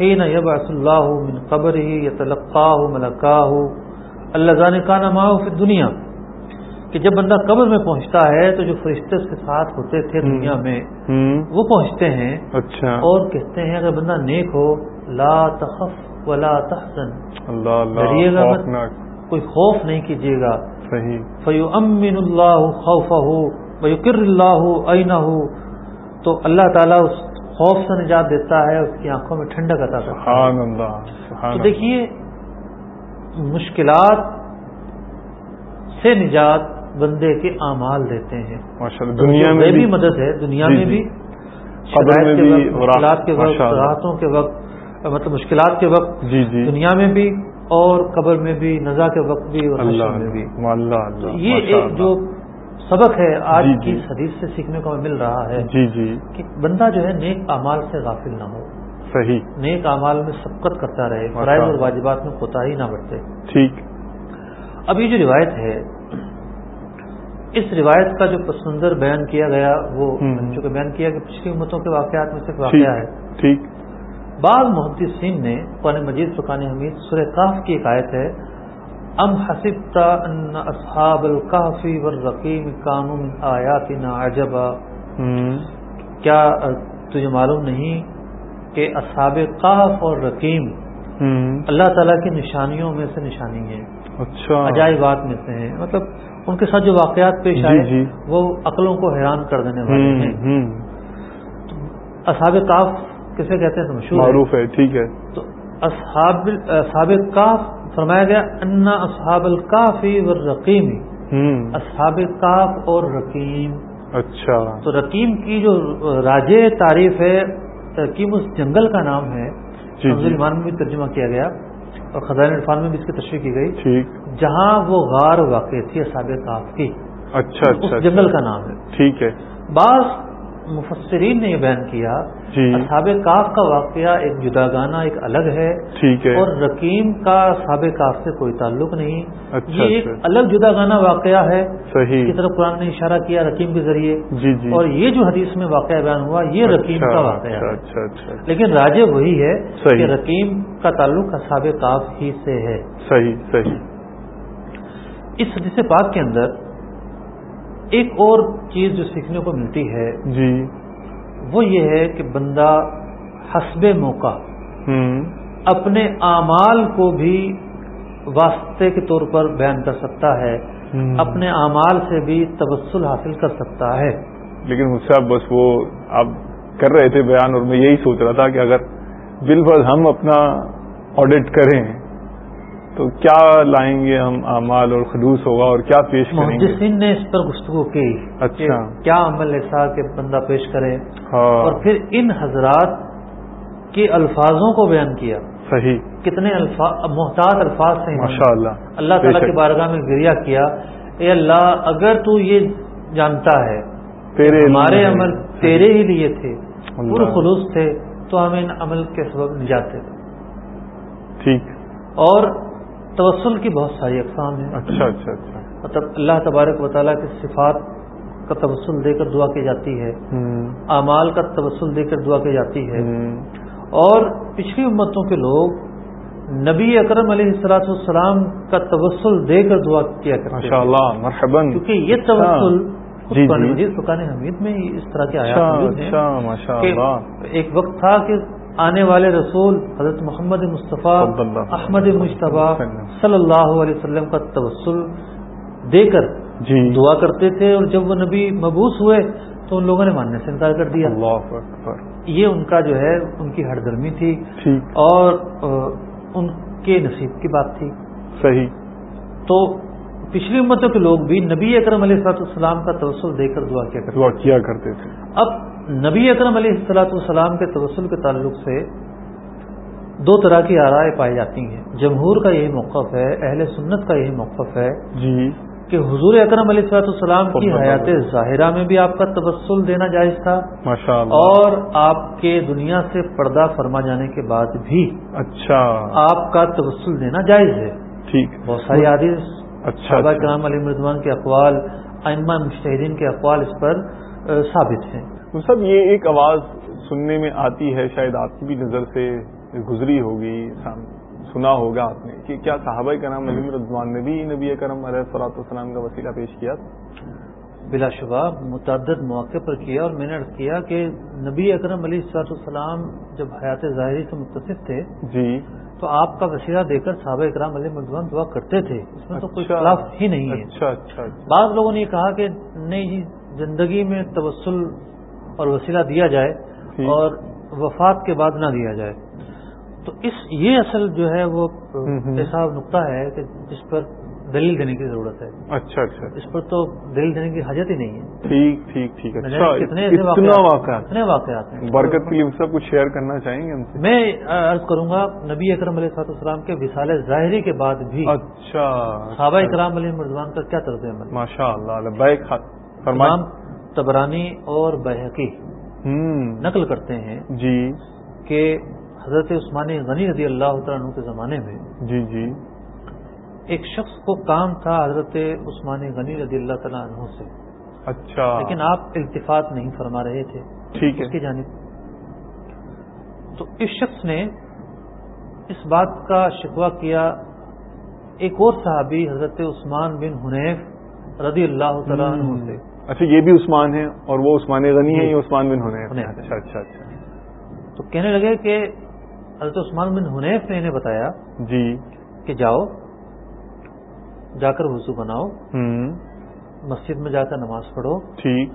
حین یبعث اللہ من قبر ہی یا تلقاہ ملکاہ اللہ جانے کا نما پھر دنیا کہ جب بندہ قبر میں پہنچتا ہے تو جو فرشتے اس کے ساتھ ہوتے تھے دنیا میں وہ پہنچتے ہیں اچھا۔ اور کہتے ہیں اگر بندہ نیک ہو لا تخف ولا تحزن۔ ڈریے گا کوئی خوف نہیں کیجیے گا۔ فیو امین اللہ خوف ہو بکر اللہ عین ہو تو اللہ تعالیٰ اس خوف سے نجات دیتا ہے اس کی آنکھوں میں ٹھنڈک عطا کرتا ہے۔ تو دیکھیے مشکلات سے نجات بندے کے اعمال دیتے ہیں۔ دنیا میں بھی۔ مدد ہے دنیا جی، میں جی۔ بھی۔ مشکلات کے وقت راحتوں کے وقت مطلب مشکلات کے وقت جی جی۔ دنیا میں بھی اور قبر میں بھی نزا کے وقت بھی اور اللہ میں بھی۔ یہ ایک جو سبق ہے آج کی حدیث سے سیکھنے کو مل رہا ہے جی جی۔ کہ بندہ جو ہے نیک اعمال سے غافل نہ ہو۔ صحیح۔ نیک اعمال میں سبقت کرتا رہے فرائض اور واجبات میں کوتا ہی نہ بڑھتے ٹھیک۔ اب یہ جو روایت ہے اس روایت کا جو پس منظر بیان کیا گیا وہ چونکہ بیان کیا کہ پچھلی امتوں کے واقعات میں سے واقعہ ہے۔ ٹھیک۔ بعض محدثین نے قرآن مجید فقان حمید سورہ کاف کی ایک آیت ہے ام حسبتا ان اصحاب القافی والرقیم قانون آیاتنا عجبا۔ کیا تجھے معلوم نہیں کہ اصحاب قاف اور رقیم اللہ تعالیٰ کی نشانیوں میں سے نشانی ہے اچھا۔ عجائبات میں سے ہیں۔ مطلب ان کے ساتھ جو واقعات پیش جی، آئے جی۔ وہ عقلوں کو حیران کر دینے والے ہیں۔ اصحاب کاف کسے کہتے ہیں؟ مشہور معروف ہے ٹھیک ہے۔ تو اصحاب اصحاب کاف فرمایا گیا انا اصحاب الکافی والرقیم۔ ہم، اصحاب کاف اور رقیم۔ اچھا۔ تو رقیم کی جو راج تعریف ہے رقیم اس جنگل کا نام ہے۔ جی، حضور جی۔ ایمان میں بھی ترجمہ کیا گیا اور خزان عرفان میں بھی اس کی تشریح کی گئی۔ جہاں وہ غار واقع تھی اصحاب کاف کی۔ اچھا اچھا اس جنگل کا نام ہے۔ ٹھیک ہے۔ بعض مفسرین نے یہ بیان کیا جی۔ اصحاب کاف کا واقعہ ایک جدا گانا ایک الگ ہے۔ ٹھیک ہے۔ اور رقیم کا اصحاب کاف سے کوئی تعلق نہیں۔ اچھا، یہ ایک اچھا۔ الگ جدا گانا واقعہ ہے۔ صحیح۔ کی طرف قرآن نے اشارہ کیا رقیم کے ذریعے۔ جی جی۔ اور یہ جو حدیث میں واقعہ بیان ہوا یہ رقیم اچھا، کا واقعہ ہے۔ اچھا اچھا لیکن راجے وہی ہے۔ کہ رقیم کا تعلق اصحاب کاف ہی سے ہے۔ صحیح صحیح۔ اس حدیث پاک کے اندر ایک اور چیز جو سیکھنے کو ملتی ہے جی۔ وہ یہ ہے کہ بندہ حسب موقع اپنے اعمال کو بھی واسطے کے طور پر بیان کر سکتا ہے۔ اپنے اعمال سے بھی تبسل حاصل کر سکتا ہے۔ لیکن مجھ آپ بس وہ آپ کر رہے تھے بیان اور میں یہی سوچ رہا تھا کہ اگر بالفل ہم اپنا آڈٹ کریں تو کیا لائیں گے ہم اعمال اور خلوص ہوگا اور کیا پیش کریں گے؟ نے اس پر گفتگو کی اچھا۔ کہ کیا عمل ایسا کہ بندہ پیش کرے۔ ہاں۔ اور پھر ان حضرات کے الفاظوں کو بیان کیا۔ صحیح۔ کتنے الفاظ محتاط الفاظ سے ماشاء اللہ اللہ تعالیٰ۔ کی بارگاہ میں گریا کیا۔ اے اللہ اگر تو یہ جانتا ہے تیرے ہمارے عمل تیرے ہی لیے تھے۔ پور خلوص تھے تو ہمیں ان عمل کے سبب نجات دے۔ ٹھیک۔ اور توسل کی بہت ساری اقسام ہیں۔ اچھا اچھا اچھا۔ مطلب اللہ تبارک و تعالیٰ کی صفات کا تبسل دے کر دعا کی جاتی ہے۔ اعمال کا تبسل دے کر دعا کی جاتی ہے۔ اور پچھلی امتوں کے لوگ نبی اکرم علیہ السلاۃ والسلام کا تبسل دے کر دعا کیا کرتے اللہ مرحباً۔ کیونکہ یہ تبسل خود جی، جی۔ فقان حمید میں اس طرح کے آیات اچھا اچھا کہ ایک وقت تھا کہ آنے والے رسول حضرت محمد مصطفیٰ احمد مشتبہ۔ صلی اللہ علیہ وسلم کا تبسل دے کر جی۔ دعا کرتے تھے اور جب وہ نبی مبوس ہوئے تو ان لوگوں نے ماننے سے انکار کر دیا۔ اللہ اکبر۔ یہ ان کا جو ہے ان کی ہر درمی تھی۔ اور ان کے نصیب کی بات تھی۔ صحیح۔ تو پچھلی امتوں کے لوگ بھی نبی اکرم علیہ والسلام کا توسل دے کر دعا کیا کرتے دعا کیا کرتے تھے۔ اب نبی اکرم علیہ السلاط والسلام کے توسل کے تعلق سے دو طرح کی آرائیں پائی جاتی ہیں۔ جمہور کا یہی موقف ہے اہل سنت کا یہی موقف ہے جی۔ کہ حضور اکرم علیہ السلاط والسلام کی حیات ظاہرہ میں بھی آپ کا تبسل دینا جائز تھا۔ اللہ اور آپ کے دنیا سے پردہ فرما جانے کے بعد بھی اچھا۔ آپ کا تبسل دینا جائز ہے۔ ٹھیک۔ بہت ساری حادث اچھا اچھا۔ کرام علی مردوان کے اقوال ائمہ مشتحدین کے اقوال اس پر ثابت ہیں۔ تو سب یہ ایک آواز سننے میں آتی ہے شاید آپ کی بھی نظر سے گزری ہوگی سنا ہوگا آپ نے کہ کیا صحابہ کرام علی رضوان نے بھی نبی کرم علیہ صلاۃ والسلام کا وسیلہ پیش کیا؟ بلا شبہ متعدد مواقع پر کیا اور میں نے عرض کیا کہ نبی اکرم علیہ السلاط السلام جب حیات ظاہری سے متصف تھے جی۔ تو آپ کا وسیلہ دے کر صحابہ اکرام علیہ مردوان دعا کرتے تھے۔ اس میں تو کوئی اچھا، خلاف ہی نہیں ہے۔ اچھا اچھا بعض لوگوں نے کہا کہ نہیں جی زندگی میں توسل اور وسیلہ دیا جائے ٹھیک۔ اور وفات کے بعد نہ دیا جائے۔ تو اس یہ اصل جو ہے وہ۔ ایسا نقطہ ہے کہ جس پر دلیل دینے کی ضرورت ہے۔ اچھا اچھا۔ اس پر تو دلیل دینے کی حاجت ہی نہیں ہے۔ ٹھیک ٹھیک ٹھیک۔ اچھا اتنا واقعات کتنے واقعات ہیں۔ برکت کے لیے سب کچھ شیئر کرنا چاہیں گے ہم سے؟ میں عرض کروں گا نبی اکرم علیہ صاحب السلام کے وسال ظاہری کے بعد بھی اچھا صحابہ اکرام علیہ مردوان کا کیا طرز عمل؟ ماشاء اللہ تبرانی اور بحقی نقل کرتے ہیں جی۔ کہ حضرت عثمان غنی رضی اللہ تعالیٰ عنہ کے زمانے میں جی جی۔ ایک شخص کو کام تھا حضرت عثمان غنی رضی اللہ تعالیٰ عنہ سے۔ اچھا۔ لیکن آپ التفات نہیں فرما رہے تھے۔ ٹھیک اس کی ہے جانب۔ تو اس شخص نے اس بات کا شکوہ کیا۔ ایک اور صحابی حضرت عثمان بن حنیف رضی اللہ تعالیٰ عنہ سے۔ اچھا یہ بھی عثمان ہے اور وہ عثمان غنی ہے جی۔ یہ عثمان بن حنیف۔ اچھا اچھا اچھا۔ تو کہنے لگے کہ حضرت عثمان بن حنیف نے انہیں بتایا جی۔ کہ جاؤ جا کر وضو بناؤ مسجد میں جا کر نماز پڑھو۔ ٹھیک۔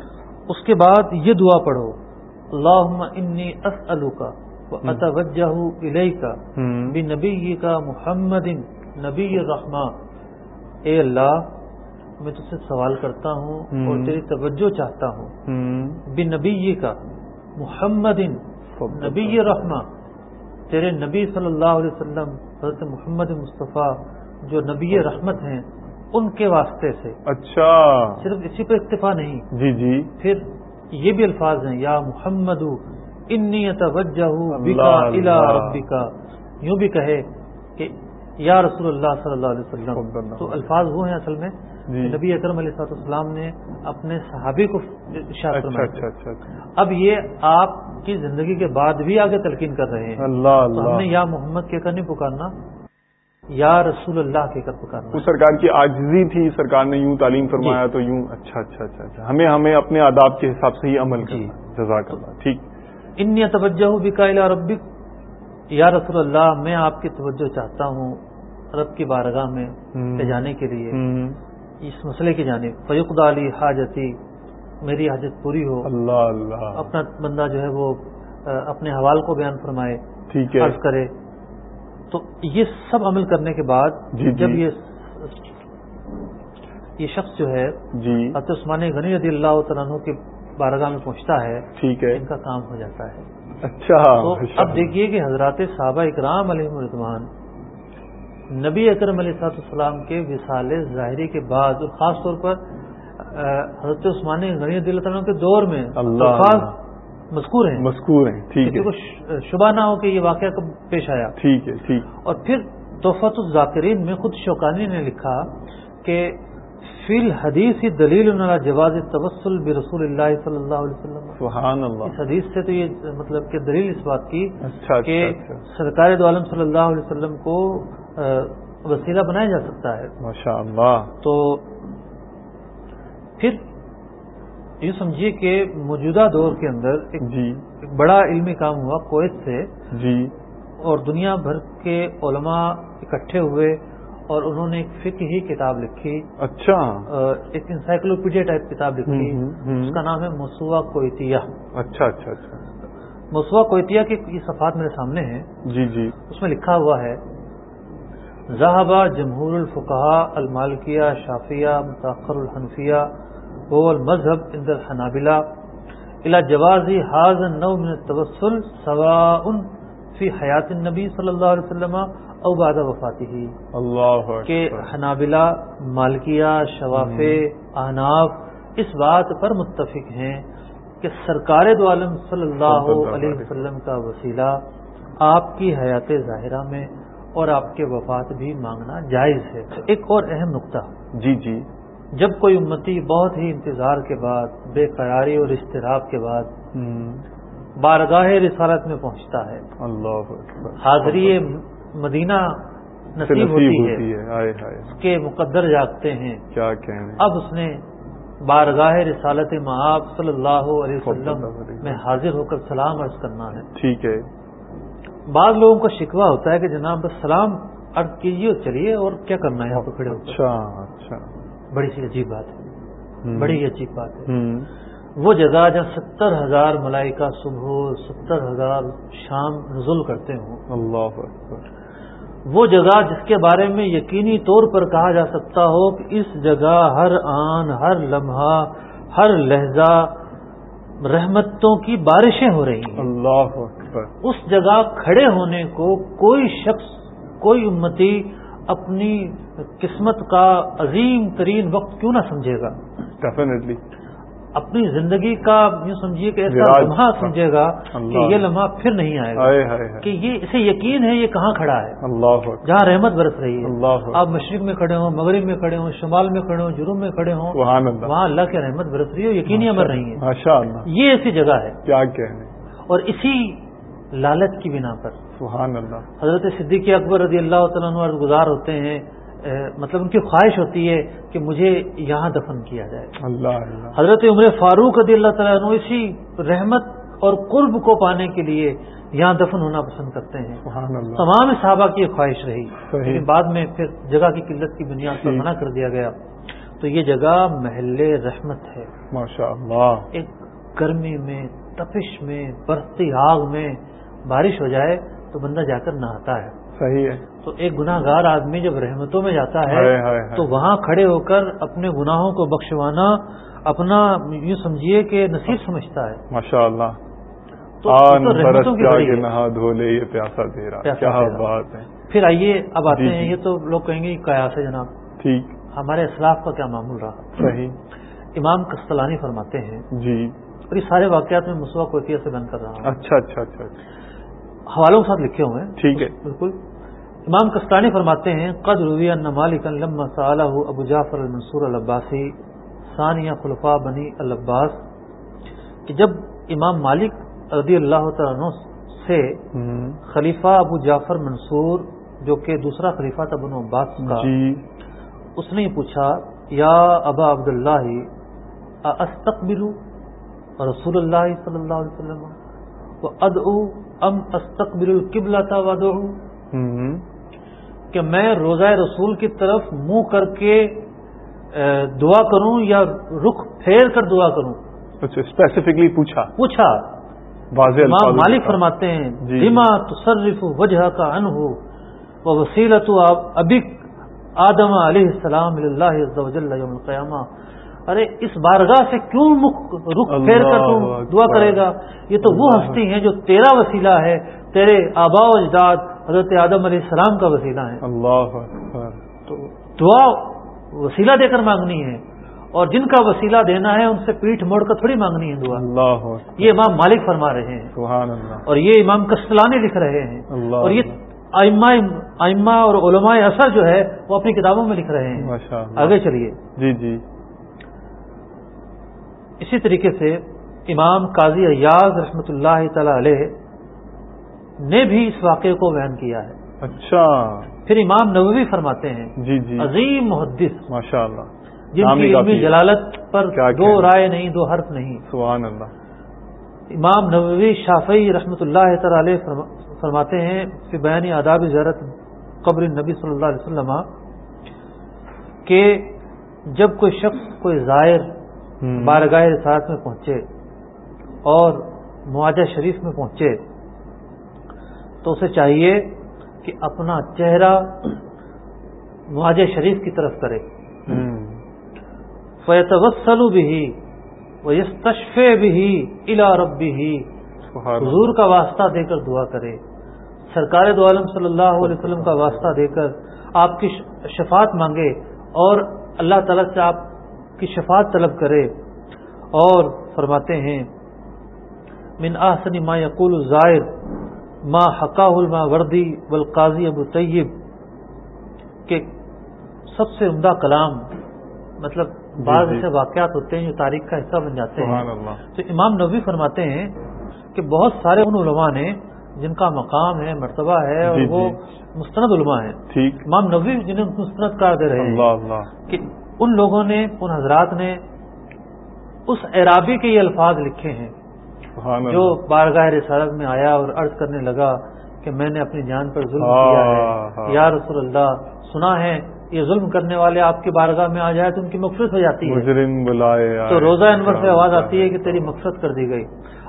اس کے بعد یہ دعا پڑھو اللہ انی اسلو کا اتوجہ علیہ کا نبی کا محمد نبی رحمہ اے اللہ میں تجھ سے سوال کرتا ہوں۔ اور تیری توجہ چاہتا ہوں۔ بھی نبی کا محمد نبی رحمہ۔ تیرے نبی صلی اللہ علیہ وسلم حضرت محمد مصطفیٰ جو نبی رحمت ہیں ان کے واسطے سے۔ اچھا۔ صرف اسی پر اکتفا نہیں۔ جی جی۔ پھر یہ بھی الفاظ ہیں یا محمد انی توجہ۔ ربکا۔ یوں بھی کہے کہ یا رسول اللہ صلی اللہ علیہ وسلم۔ تو الفاظ وہ ہیں اصل میں نبی اکرم علیہ صاحب السلام نے اپنے صحابی کو اچھا اچھا اچھا اچھا۔ اب یہ آپ کی زندگی کے بعد بھی آگے تلقین کر رہے ہیں۔ اللہ تو ہم نے اللہ یا محمد کہہ کر نہیں پکارنا یا رسول اللہ کہہ کر پکارنا۔ وہ سرکار کی آجزی تھی سرکار نے یوں تعلیم فرمایا جی۔ تو یوں اچھا اچھا اچھا ہمیں ہمیں اپنے آداب کے حساب سے ہی عمل جی۔ کرنا جزاک اللہ ٹھیک۔ انی توجہ بکا الى ربک۔ یا رسول اللہ میں آپ کی توجہ چاہتا ہوں رب کی بارگاہ میں۔ لے جانے کے لیے۔ اس مسئلے کی جانب فیقد علی حاجتی میری حاجت پوری ہو۔ اللہ اللہ۔ اپنا بندہ جو ہے وہ اپنے حوال کو بیان فرمائے ٹھیک ہے۔ عرض کرے۔ تو یہ سب عمل کرنے کے بعد جی، جب جی۔ یہ یہ شخص جو ہے جی۔ حضرت عثمان غنی رضی اللہ تعالیٰ عنہ کی بارگاہ میں پہنچتا ہے ٹھیک ہے۔ ان کا کام ہو جاتا ہے۔ اچھا اب دیکھیے کہ حضرات صحابہ اکرام علیہ مردمان نبی اکرم علیہ صاحب السلام کے وصال ظاہری کے بعد اور خاص طور پر حضرت عثمان غنی عنہ کے دور میں اللہ۔ مذکور ہیں۔ مذکور ہیں ٹھیک ہے۔ شبہ نہ ہو کہ یہ واقعہ کب پیش آیا۔ ٹھیک ہے ٹھیک۔ اور پھر تحفت الذاکرین میں خود شوکانی نے لکھا کہ فی الحدیث دلیل علی جواز توسل برسول اللہ صلی اللہ علیہ وسلم۔ سبحان اللہ۔ اس حدیث سے تو یہ مطلب کہ دلیل اس بات کی اچھا کہ اچھا۔ اچھا سرکار دو عالم صلی اللہ علیہ وسلم کو وسیلہ بنایا جا سکتا ہے۔ ماشاء اللہ تو پھر یہ سمجھیے کہ موجودہ دور کے اندر ایک جی۔ ایک بڑا علمی کام ہوا کویت سے۔ جی۔ اور دنیا بھر کے علماء اکٹھے ہوئے اور انہوں نے ایک فقہ ہی کتاب لکھی۔ اچھا۔ ایک انسائکلوپیڈیا ٹائپ کتاب لکھی۔ اس کا نام ہے مسوا کویتیہ اچھا اچھا اچھا۔ مسوا کویتیہ کے یہ صفحات میرے سامنے ہیں۔ جی جی۔ اس میں لکھا ہوا ہے ذہبہ جمہور الفقہ المالکیہ شافیہ متاخر الحنفیہ وہ المذہب عند الحنابلہ۔ الى جواز حاض النوع من التوسل سواء فی حیات النبی صلی اللہ علیہ وسلم او بعد وفاتہ اللہ کہ اکبر۔ حنابلہ مالکیہ شواف احناف اس بات پر متفق ہیں کہ سرکار دو عالم صلی اللہ علیہ وسلم کا وسیلہ آپ کی حیات ظاہرہ میں اور آپ کے وفات بھی مانگنا جائز ہے۔ ایک اور اہم نقطہ۔ جی جی۔ جب کوئی امتی بہت ہی انتظار کے بعد بے قراری اور اضطراب کے بعد بارگاہ رسالت میں پہنچتا ہے۔ اللہ حاضری مدینہ نصیب ہوتی ہے۔ ہائے ہائے اس کے مقدر جاگتے ہیں۔ کیا کہنے اب اس نے بارگاہ رسالت معاب صلی اللہ علیہ وسلم۔ میں حاضر ہو کر سلام عرض کرنا ہے۔ ٹھیک ہے۔ بعض لوگوں کا شکوہ ہوتا ہے کہ جناب بس سلام عرض کیجیے اور چلیے اور کیا کرنا ہے یہاں پہ کھڑے ہو اچھا اچھا۔ بڑی سی عجیب بات ہے۔ بڑی ہی عجیب بات ہے۔ وہ جگہ جہاں ستر ہزار ملائکہ صبح ستر ہزار شام نزول کرتے ہوں۔ اللہ وہ جگہ جس کے بارے میں یقینی طور پر کہا جا سکتا ہو کہ اس جگہ ہر آن ہر لمحہ ہر لہجہ رحمتوں کی بارشیں ہو رہی ہیں۔ اللہ اس جگہ کھڑے ہونے کو کوئی شخص کوئی امتی اپنی قسمت کا عظیم ترین وقت کیوں نہ سمجھے گا؟ ڈیفینیٹلی اپنی زندگی کا یوں سمجھیے کہ ایسا لمحہ سمجھے گا کہ۔ یہ لمحہ پھر نہیں آئے گا۔ کہ یہ اسے یقین ہے یہ کہاں کھڑا ہے؟ اللہ جہاں رحمت برس رہی ہے۔ آپ مشرق میں کھڑے ہوں مغرب میں کھڑے ہوں شمال میں کھڑے ہوں جنوب میں کھڑے ہوں وہاں اللہ کی رحمت برس رہی ہے یقینی امر رہی ہے۔ یہ ایسی جگہ ہے۔ کیا کہنے۔ اور اسی لالچ کی بنا پر۔ سبحان اللہ۔ حضرت صدیقی اکبر رضی اللہ تعالیٰ گزار ہوتے ہیں مطلب ان کی خواہش ہوتی ہے کہ مجھے یہاں دفن کیا جائے۔ اللہ اللہ۔ حضرت عمر فاروق رضی اللہ تعالیٰ عنہ اسی رحمت اور قرب کو پانے کے لیے یہاں دفن ہونا پسند کرتے ہیں۔ سبحان اللہ۔ تمام صحابہ کی خواہش رہی۔ بعد میں پھر جگہ کی قلت کی بنیاد پر۔ منع کر دیا گیا۔ تو یہ جگہ محل رحمت ہے۔ ماشاء اللہ ایک گرمی میں تپش میں برستی آگ میں بارش ہو جائے تو بندہ جا کر نہاتا ہے۔ صحیح ہے۔ تو ایک گناہ گار آدمی جب رحمتوں میں جاتا ہے۔ تو وہاں کھڑے ہو کر اپنے گناہوں کو بخشوانا اپنا یوں سمجھیے کہ نصیب سمجھتا ہے۔ ماشاء اللہ۔ تو رحمتوں کی۔ نہا دھو لے یہ پیاسا تیرا پیاسا کیا۔ بات ہے۔ پھر آئیے اب آتے جی، ہیں۔ جی۔ یہ تو لوگ کہیں گے قیاس ہے جناب؟ ٹھیک۔ ہمارے اسلاف کا کیا معمول رہا؟ صحیح۔ امام کستلانی فرماتے ہیں جی۔ اور یہ سارے واقعات میں مسوا کوفیہ سے بند کر رہا ہوں۔ اچھا اچھا اچھا اچھا۔ حوالوں کے ساتھ لکھے ہوئے ہیں۔ ٹھیک ہے۔ بالکل۔ امام کستانی فرماتے ہیں قد روی مالک لما صالح ابو جعفر المنصور العباسی ثانیہ خلفاء بنی العباس کہ جب امام مالک رضی اللہ تعالیٰ عنہ سے خلیفہ ابو جعفر منصور جو کہ دوسرا خلیفہ تھا بنو عباس کا جی۔ اس نے پوچھا یا ابا عبداللہ استقبل رسول اللہ صلی اللہ علیہ وسلم؟ ادعو ام استقبل القبلہ تھا کہ میں روزہ رسول کی طرف منہ کر کے دعا کروں یا رخ پھیر کر دعا کروں؟ اچھا اسپیسیفکلی پوچھا. پوچھا. واضح مالک۔ فرماتے ہیں جی۔ جما تصرف وجہ کا ان ہو وہ وسیلت ابک آدم علیہ السلام اللہ عز و جل یوم القیامہ. ارے اس بارگاہ سے کیوں رخ پھیر کر اللہ دعا۔ کرے گا؟ یہ تو وہ ہستی ہیں جو تیرا وسیلہ ہے تیرے آبا و اجداد حضرت آدم علیہ السلام کا وسیلہ ہے۔ اللہ تو دعا وسیلہ دے کر مانگنی ہے اور جن کا وسیلہ دینا ہے ان سے پیٹھ موڑ کر تھوڑی مانگنی ہے دعا۔ اللہ یہ امام مالک فرما رہے ہیں۔ سبحان اللہ۔ اور یہ امام کستلانی لکھ رہے ہیں۔ اللہ اور یہ ائمہ ائمہ اور علماء اثر جو ہے وہ اپنی کتابوں میں لکھ رہے ہیں۔ آگے چلیے۔ جی جی۔ اسی طریقے سے امام قاضی ایاز رحمۃ اللہ تعالی علیہ نے بھی اس واقعے کو بیان کیا ہے۔ اچھا۔ پھر امام نووی فرماتے ہیں جی جی۔ عظیم محدث۔ ماشاء اللہ جن کی علمی۔ جلالت پر دو۔ رائے نہیں دو حرف نہیں۔ سبحان اللہ۔ امام نووی شافعی رحمۃ اللہ تعالی علیہ فرما- فرماتے ہیں کہ بیان آداب زیارت قبر نبی صلی اللہ علیہ وسلم کہ جب کوئی شخص کوئی زائر ہم، بارگاہ رسالت میں پہنچے اور معاجہ شریف میں پہنچے۔ تو اسے چاہیے کہ اپنا چہرہ معاجہ شریف کی طرف کرے۔ ہم، فیتوسل بھی وہ یستشف بھی الا سبحان اللہ۔ حضور کا واسطہ دے کر دعا کرے۔ سرکار دو عالم صلی اللہ علیہ وسلم کا واسطہ دے کر آپ کی شفاعت مانگے اور اللہ تعالیٰ سے آپ کی شفاعت طلب کرے اور فرماتے ہیں من احسن ما یقول الزائر ما حقاہ الما وردی والقاضی ابو طیب کہ سب سے عمدہ کلام مطلب بعض جی۔ ایسے واقعات ہوتے ہیں جو تاریخ کا حصہ بن جاتے ہیں۔ اللہ۔ تو امام نبی فرماتے ہیں کہ بہت سارے ان علماء نے جن کا مقام ہے مرتبہ ہے اور جی، وہ جی۔ مستند علماء ہیں۔ امام نبی جنہیں مستند قرار دے رہے ہیں کہ ان لوگوں نے ان حضرات نے اس عرابی کے یہ الفاظ لکھے ہیں جو بارگاہ رسالت میں آیا اور عرض کرنے لگا کہ میں نے اپنی جان پر ظلم ہاں، کیا ہاں۔ ہے یا رسول اللہ سنا ہے یہ ظلم کرنے والے آپ کی بارگاہ میں آ جائے تو ان کی مغفرت ہو جاتی ہے۔ تو روزہ انور سے آواز آتی ہے کہ تیری مقصد کر دی گئی۔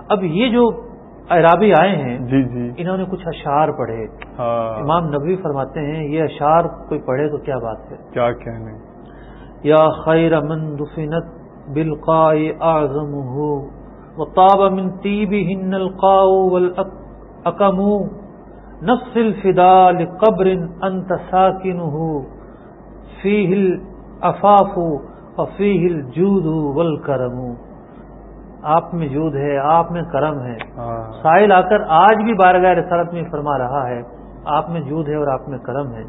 اب یہ جو عرابی آئے ہیں جی جی۔ انہوں نے کچھ اشعار پڑھے۔ ہاں۔ امام نبی فرماتے ہیں یہ اشعار کوئی پڑھے تو کیا بات ہے؟ کیا کہنے؟ یا خیر من دفنت بالقاء اعظمه وطاب من طيبهن القاء والاقم نفس الفداء لقبر انت ساكنه فيه الافاف وفيه الجود والكرم آپ میں جود ہے آپ میں کرم ہے۔ ہاں۔ سائل آ کر آج بھی بارگاہ رسالت میں فرما رہا ہے آپ میں جود ہے اور آپ میں کرم ہے۔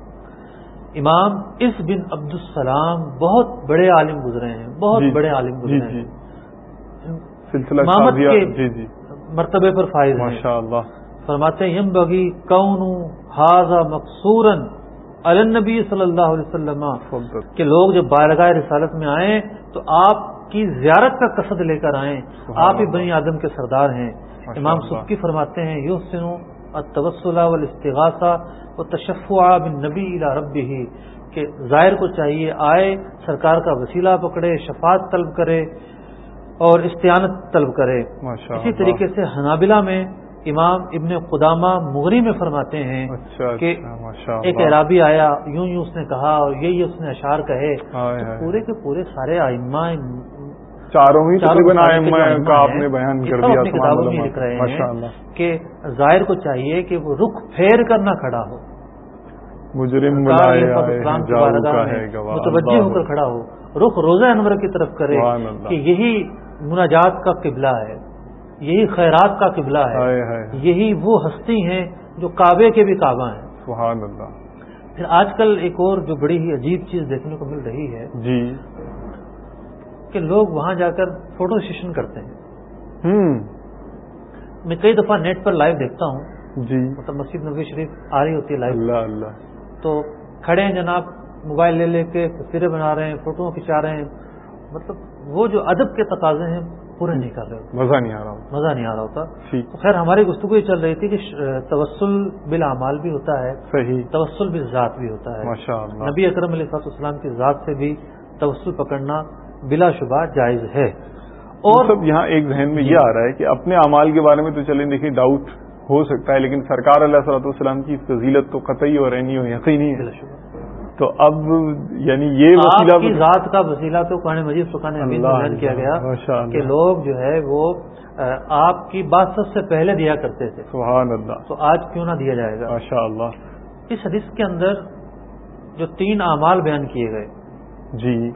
امام اس بن عبد السلام بہت بڑے عالم گزرے ہیں بہت جی، بڑے عالم جی گزرے جی۔ ہیں سلسلہ امامت کے جی جی۔ مرتبے پر فائز ہیں۔ ماشاء اللہ فرماتے ہیں یم بگی کون حاضہ مقصورن النبی صلی اللہ علیہ وسلم۔ کہ لوگ جب بارگاہ رسالت میں آئیں تو آپ کی زیارت کا قصد لے کر آئیں۔ آپ ہی بنی آدم کے سردار ہیں۔ امام سبکی فرماتے ہیں یو سنو تبصلہ والاستغاثہ و تشفع بن نبی الا رب ہی کہ ظاہر کو چاہیے آئے سرکار کا وسیلہ پکڑے شفاعت طلب کرے اور استعانت طلب کرے۔ اسی طریقے سے حنابلہ میں امام ابن قدامہ مغری میں فرماتے ہیں اچھا، کہ اچھا، ایک عرابی آیا یوں یوں اس نے کہا اور یہی اس نے اشعار کہے۔ پورے کے پورے سارے آئمہ چاروں ہی آپ نے بیان کر دیا کہ ظاہر کو چاہیے کہ وہ رخ پھیر کر نہ کھڑا ہو۔ مجرم متوجہ ہو کر کھڑا ہو۔ رخ روزہ انور کی طرف کرے کہ یہی مناجات کا قبلہ ہے یہی خیرات کا قبلہ ہے یہی وہ ہستی ہیں جو کعبے کے بھی کعبہ ہیں۔ سبحان اللہ۔ پھر آج کل ایک اور جو بڑی ہی عجیب چیز دیکھنے کو مل رہی ہے جی۔ کہ لوگ وہاں جا کر فوٹو سیشن کرتے ہیں۔ میں کئی دفعہ نیٹ پر لائیو دیکھتا ہوں۔ جی۔ مطلب مسجد نبی شریف آ رہی ہوتی ہے لائیو اللہ اللہ۔ تو کھڑے ہیں جناب موبائل لے لے کے تصویریں بنا رہے ہیں فوٹو کھنچا رہے ہیں۔ مطلب وہ جو ادب کے تقاضے ہیں پورے نہیں کر رہے مزہ نہیں آ رہا مزہ نہیں آ رہا ہوتا۔ تو خیر ہماری گفتگو یہ چل رہی تھی کہ توسل بالعمال بھی ہوتا ہے۔ صحیح۔ توسل بال ذات بھی ہوتا ہے۔ نبی اکرم علیہ صاحب السلام کی ذات سے بھی توسل پکڑنا بلا شبہ جائز ہے۔ اور سب یہاں ایک ذہن میں یہ آ رہا ہے کہ اپنے اعمال کے بارے میں تو چلیں دیکھیں ڈاؤٹ ہو سکتا ہے لیکن سرکار اللہ صلاح والسلام کی فضیلت تو قطعی اور رہنی ہو یقینی ہے۔ تو اب یعنی یہ وسیلہ کی ذات کا وسیلہ تو قرآن مجید سکھانے بیان کیا گیا کہ لوگ جو ہے وہ آپ کی بات سب سے پہلے دیا کرتے تھے۔ سبحان اللہ۔ تو آج کیوں نہ دیا جائے گا؟ ماشاء اللہ اس حدیث کے اندر جو تین اعمال بیان کیے گئے جی۔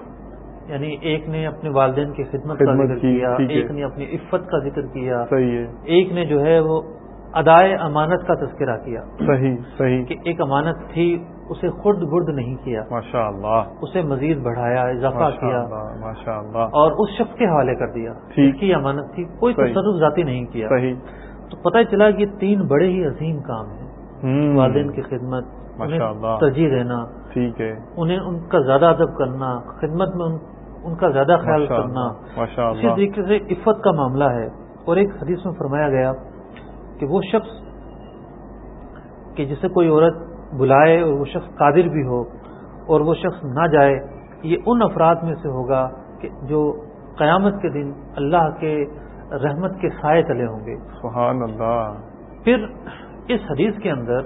یعنی ایک نے اپنے والدین کی خدمت کا ذکر کیا ایک نے اپنی عفت کا ذکر کیا صحیح ہے۔ ایک نے جو ہے وہ ادائے امانت کا تذکرہ کیا۔ صحیح صحیح۔ کہ ایک امانت تھی اسے خود برد نہیں کیا۔ ماشاء اللہ۔ اسے مزید بڑھایا اضافہ کیا۔ ماشاء اللہ۔ اور اس شخص کے حوالے کر دیا۔ کی امانت تھی کوئی تصرف ذاتی نہیں کیا۔ صحیح۔ تو پتہ چلا کہ تین بڑے ہی عظیم کام ہیں۔ والدین کی خدمت ترجیح دینا ٹھیک ہے۔ انہیں ان کا زیادہ ادب کرنا خدمت میں ان کا زیادہ خیال کرنا۔ اسی طریقے سے عفت کا معاملہ ہے۔ اور ایک حدیث میں فرمایا گیا کہ وہ شخص کہ جسے کوئی عورت بلائے اور وہ شخص قادر بھی ہو اور وہ شخص نہ جائے یہ ان افراد میں سے ہوگا کہ جو قیامت کے دن اللہ کے رحمت کے سائے تلے ہوں گے۔ سبحان اللہ۔ پھر اس حدیث کے اندر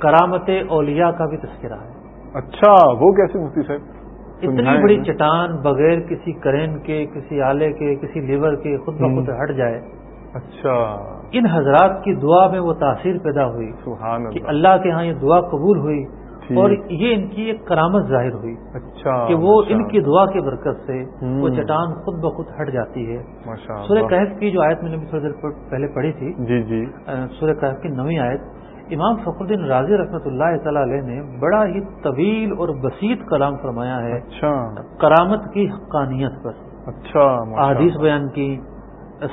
کرامت اولیاء کا بھی تذکرہ ہے۔ اچھا وہ کیسے مفتی صاحب؟ اتنی بڑی چٹان بغیر کسی کرین کے کسی آلے کے کسی لیور کے خود بخود ہٹ جائے۔ اچھا۔ ان حضرات کی دعا میں وہ تاثیر پیدا ہوئی سبحان کہ اللہ۔ کے ہاں یہ دعا قبول ہوئی اور یہ ان کی ایک کرامت ظاہر ہوئی اچھا کہ وہ ان کی دعا کی برکت سے وہ چٹان خود بخود ہٹ جاتی ہے۔ سورہ کہف کی جو آیت میں نے تھوڑی دیر پہلے پڑھی تھی جی جی۔ سورہ کہف کی نویں آیت۔ امام فخر الدین راضی رحمۃ اللہ تعالی علیہ نے بڑا ہی طویل اور بسیط کلام فرمایا ہے اچھا۔ کرامت کی حقانیت پر۔ اچھا احادیث بیان کی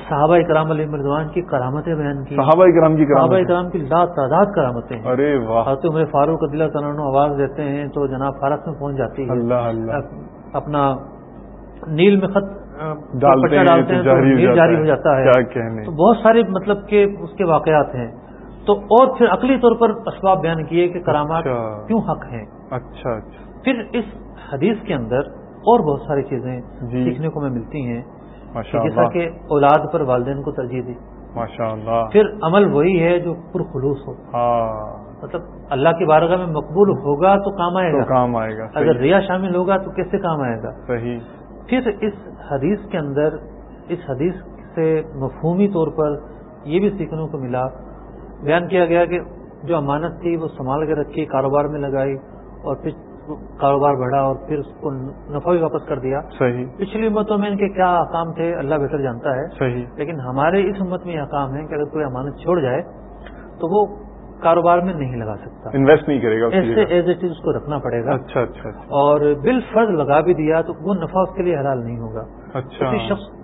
صحابہ کرام علیہ مردوان کی کرامتیں بیان کی۔ صحابہ کرام کی صحابہ کرام کی لا تعداد کرامتیں ارے واہ۔ عمر فاروق عدلہ تعالیٰ آواز دیتے ہیں تو جناب فارق میں پہنچ جاتی ہے۔ اللہ اللہ۔ اپنا نیل میں خط ڈالتے ہیں تو نیل جاری ہو جاتا ہے۔ کیا کہنے۔ تو بہت سارے مطلب کہ اس کے واقعات ہیں۔ تو اور پھر عقلی طور پر اسباب بیان کیے کہ کرامات کیوں حق ہیں۔ اچھا اچھا۔ پھر اس حدیث کے اندر اور بہت ساری چیزیں سیکھنے کو میں ملتی ہیں۔ جیسا کہ اولاد پر والدین کو ترجیح دی۔ ماشاء اللہ۔ پھر عمل وہی ہے جو پرخلوص ہو۔ ہاں۔ مطلب اللہ کی بارگاہ میں مقبول ہوگا تو کام آئے گا۔ کام آئے گا اگر ریا شامل ہوگا تو کیسے کام آئے گا؟ صحیح۔ پھر اس حدیث کے اندر اس حدیث سے مفہومی طور پر یہ بھی سیکھنے کو ملا بیان کیا گیا کہ جو امانت تھی وہ سنبھال کے رکھی کاروبار میں لگائی اور پھر کاروبار بڑھا اور پھر اس کو نفع بھی واپس کر دیا۔ صحیح۔ پچھلی امتوں میں ان کے کیا کام تھے؟ اللہ بہتر جانتا ہے۔ صحیح۔ لیکن ہمارے اس امت میں یہ کام ہے کہ اگر کوئی امانت چھوڑ جائے تو وہ کاروبار میں نہیں لگا سکتا۔ انویسٹ نہیں کرے گا ایسے ایز اٹ از اس کو رکھنا پڑے گا۔ اچھا, اچھا۔ اور بل فرض لگا بھی دیا تو وہ نفع اس کے لیے حلال نہیں ہوگا۔ اچھا۔ شخص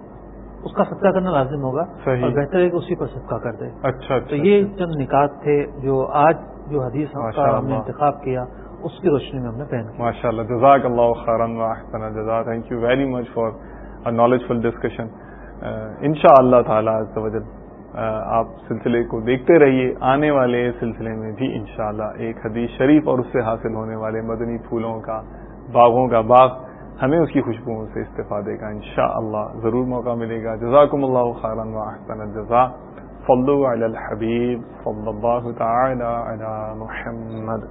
اس کا صدقہ کرنا لازم ہوگا صحیح. اور بہتر ہے کہ اسی پر صدقہ کر دے۔ اچھا تو اچھا۔ یہ چند نکات تھے جو آج جو حدیث ہم ماشاء کا ہم نے۔ انتخاب کیا اس کی روشنی میں ہم نے پہن ماشاء اللہ جزاک اللہ خیرن و احسن جزا thank you very much for knowledgeful discussion ان شاء اللہ تعالیٰ آپ سلسلے کو دیکھتے رہیے۔ آنے والے سلسلے میں بھی انشاءاللہ ایک حدیث شریف اور اس سے حاصل ہونے والے مدنی پھولوں کا باغوں کا باغ ہمیں اس کی خوشبوؤں سے استفادے کا انشاءاللہ ضرور موقع ملے گا۔ جزاکم اللہ خیرن و احسن الجزا صلو علی الحبیب صلی اللہ تعالی علی محمد۔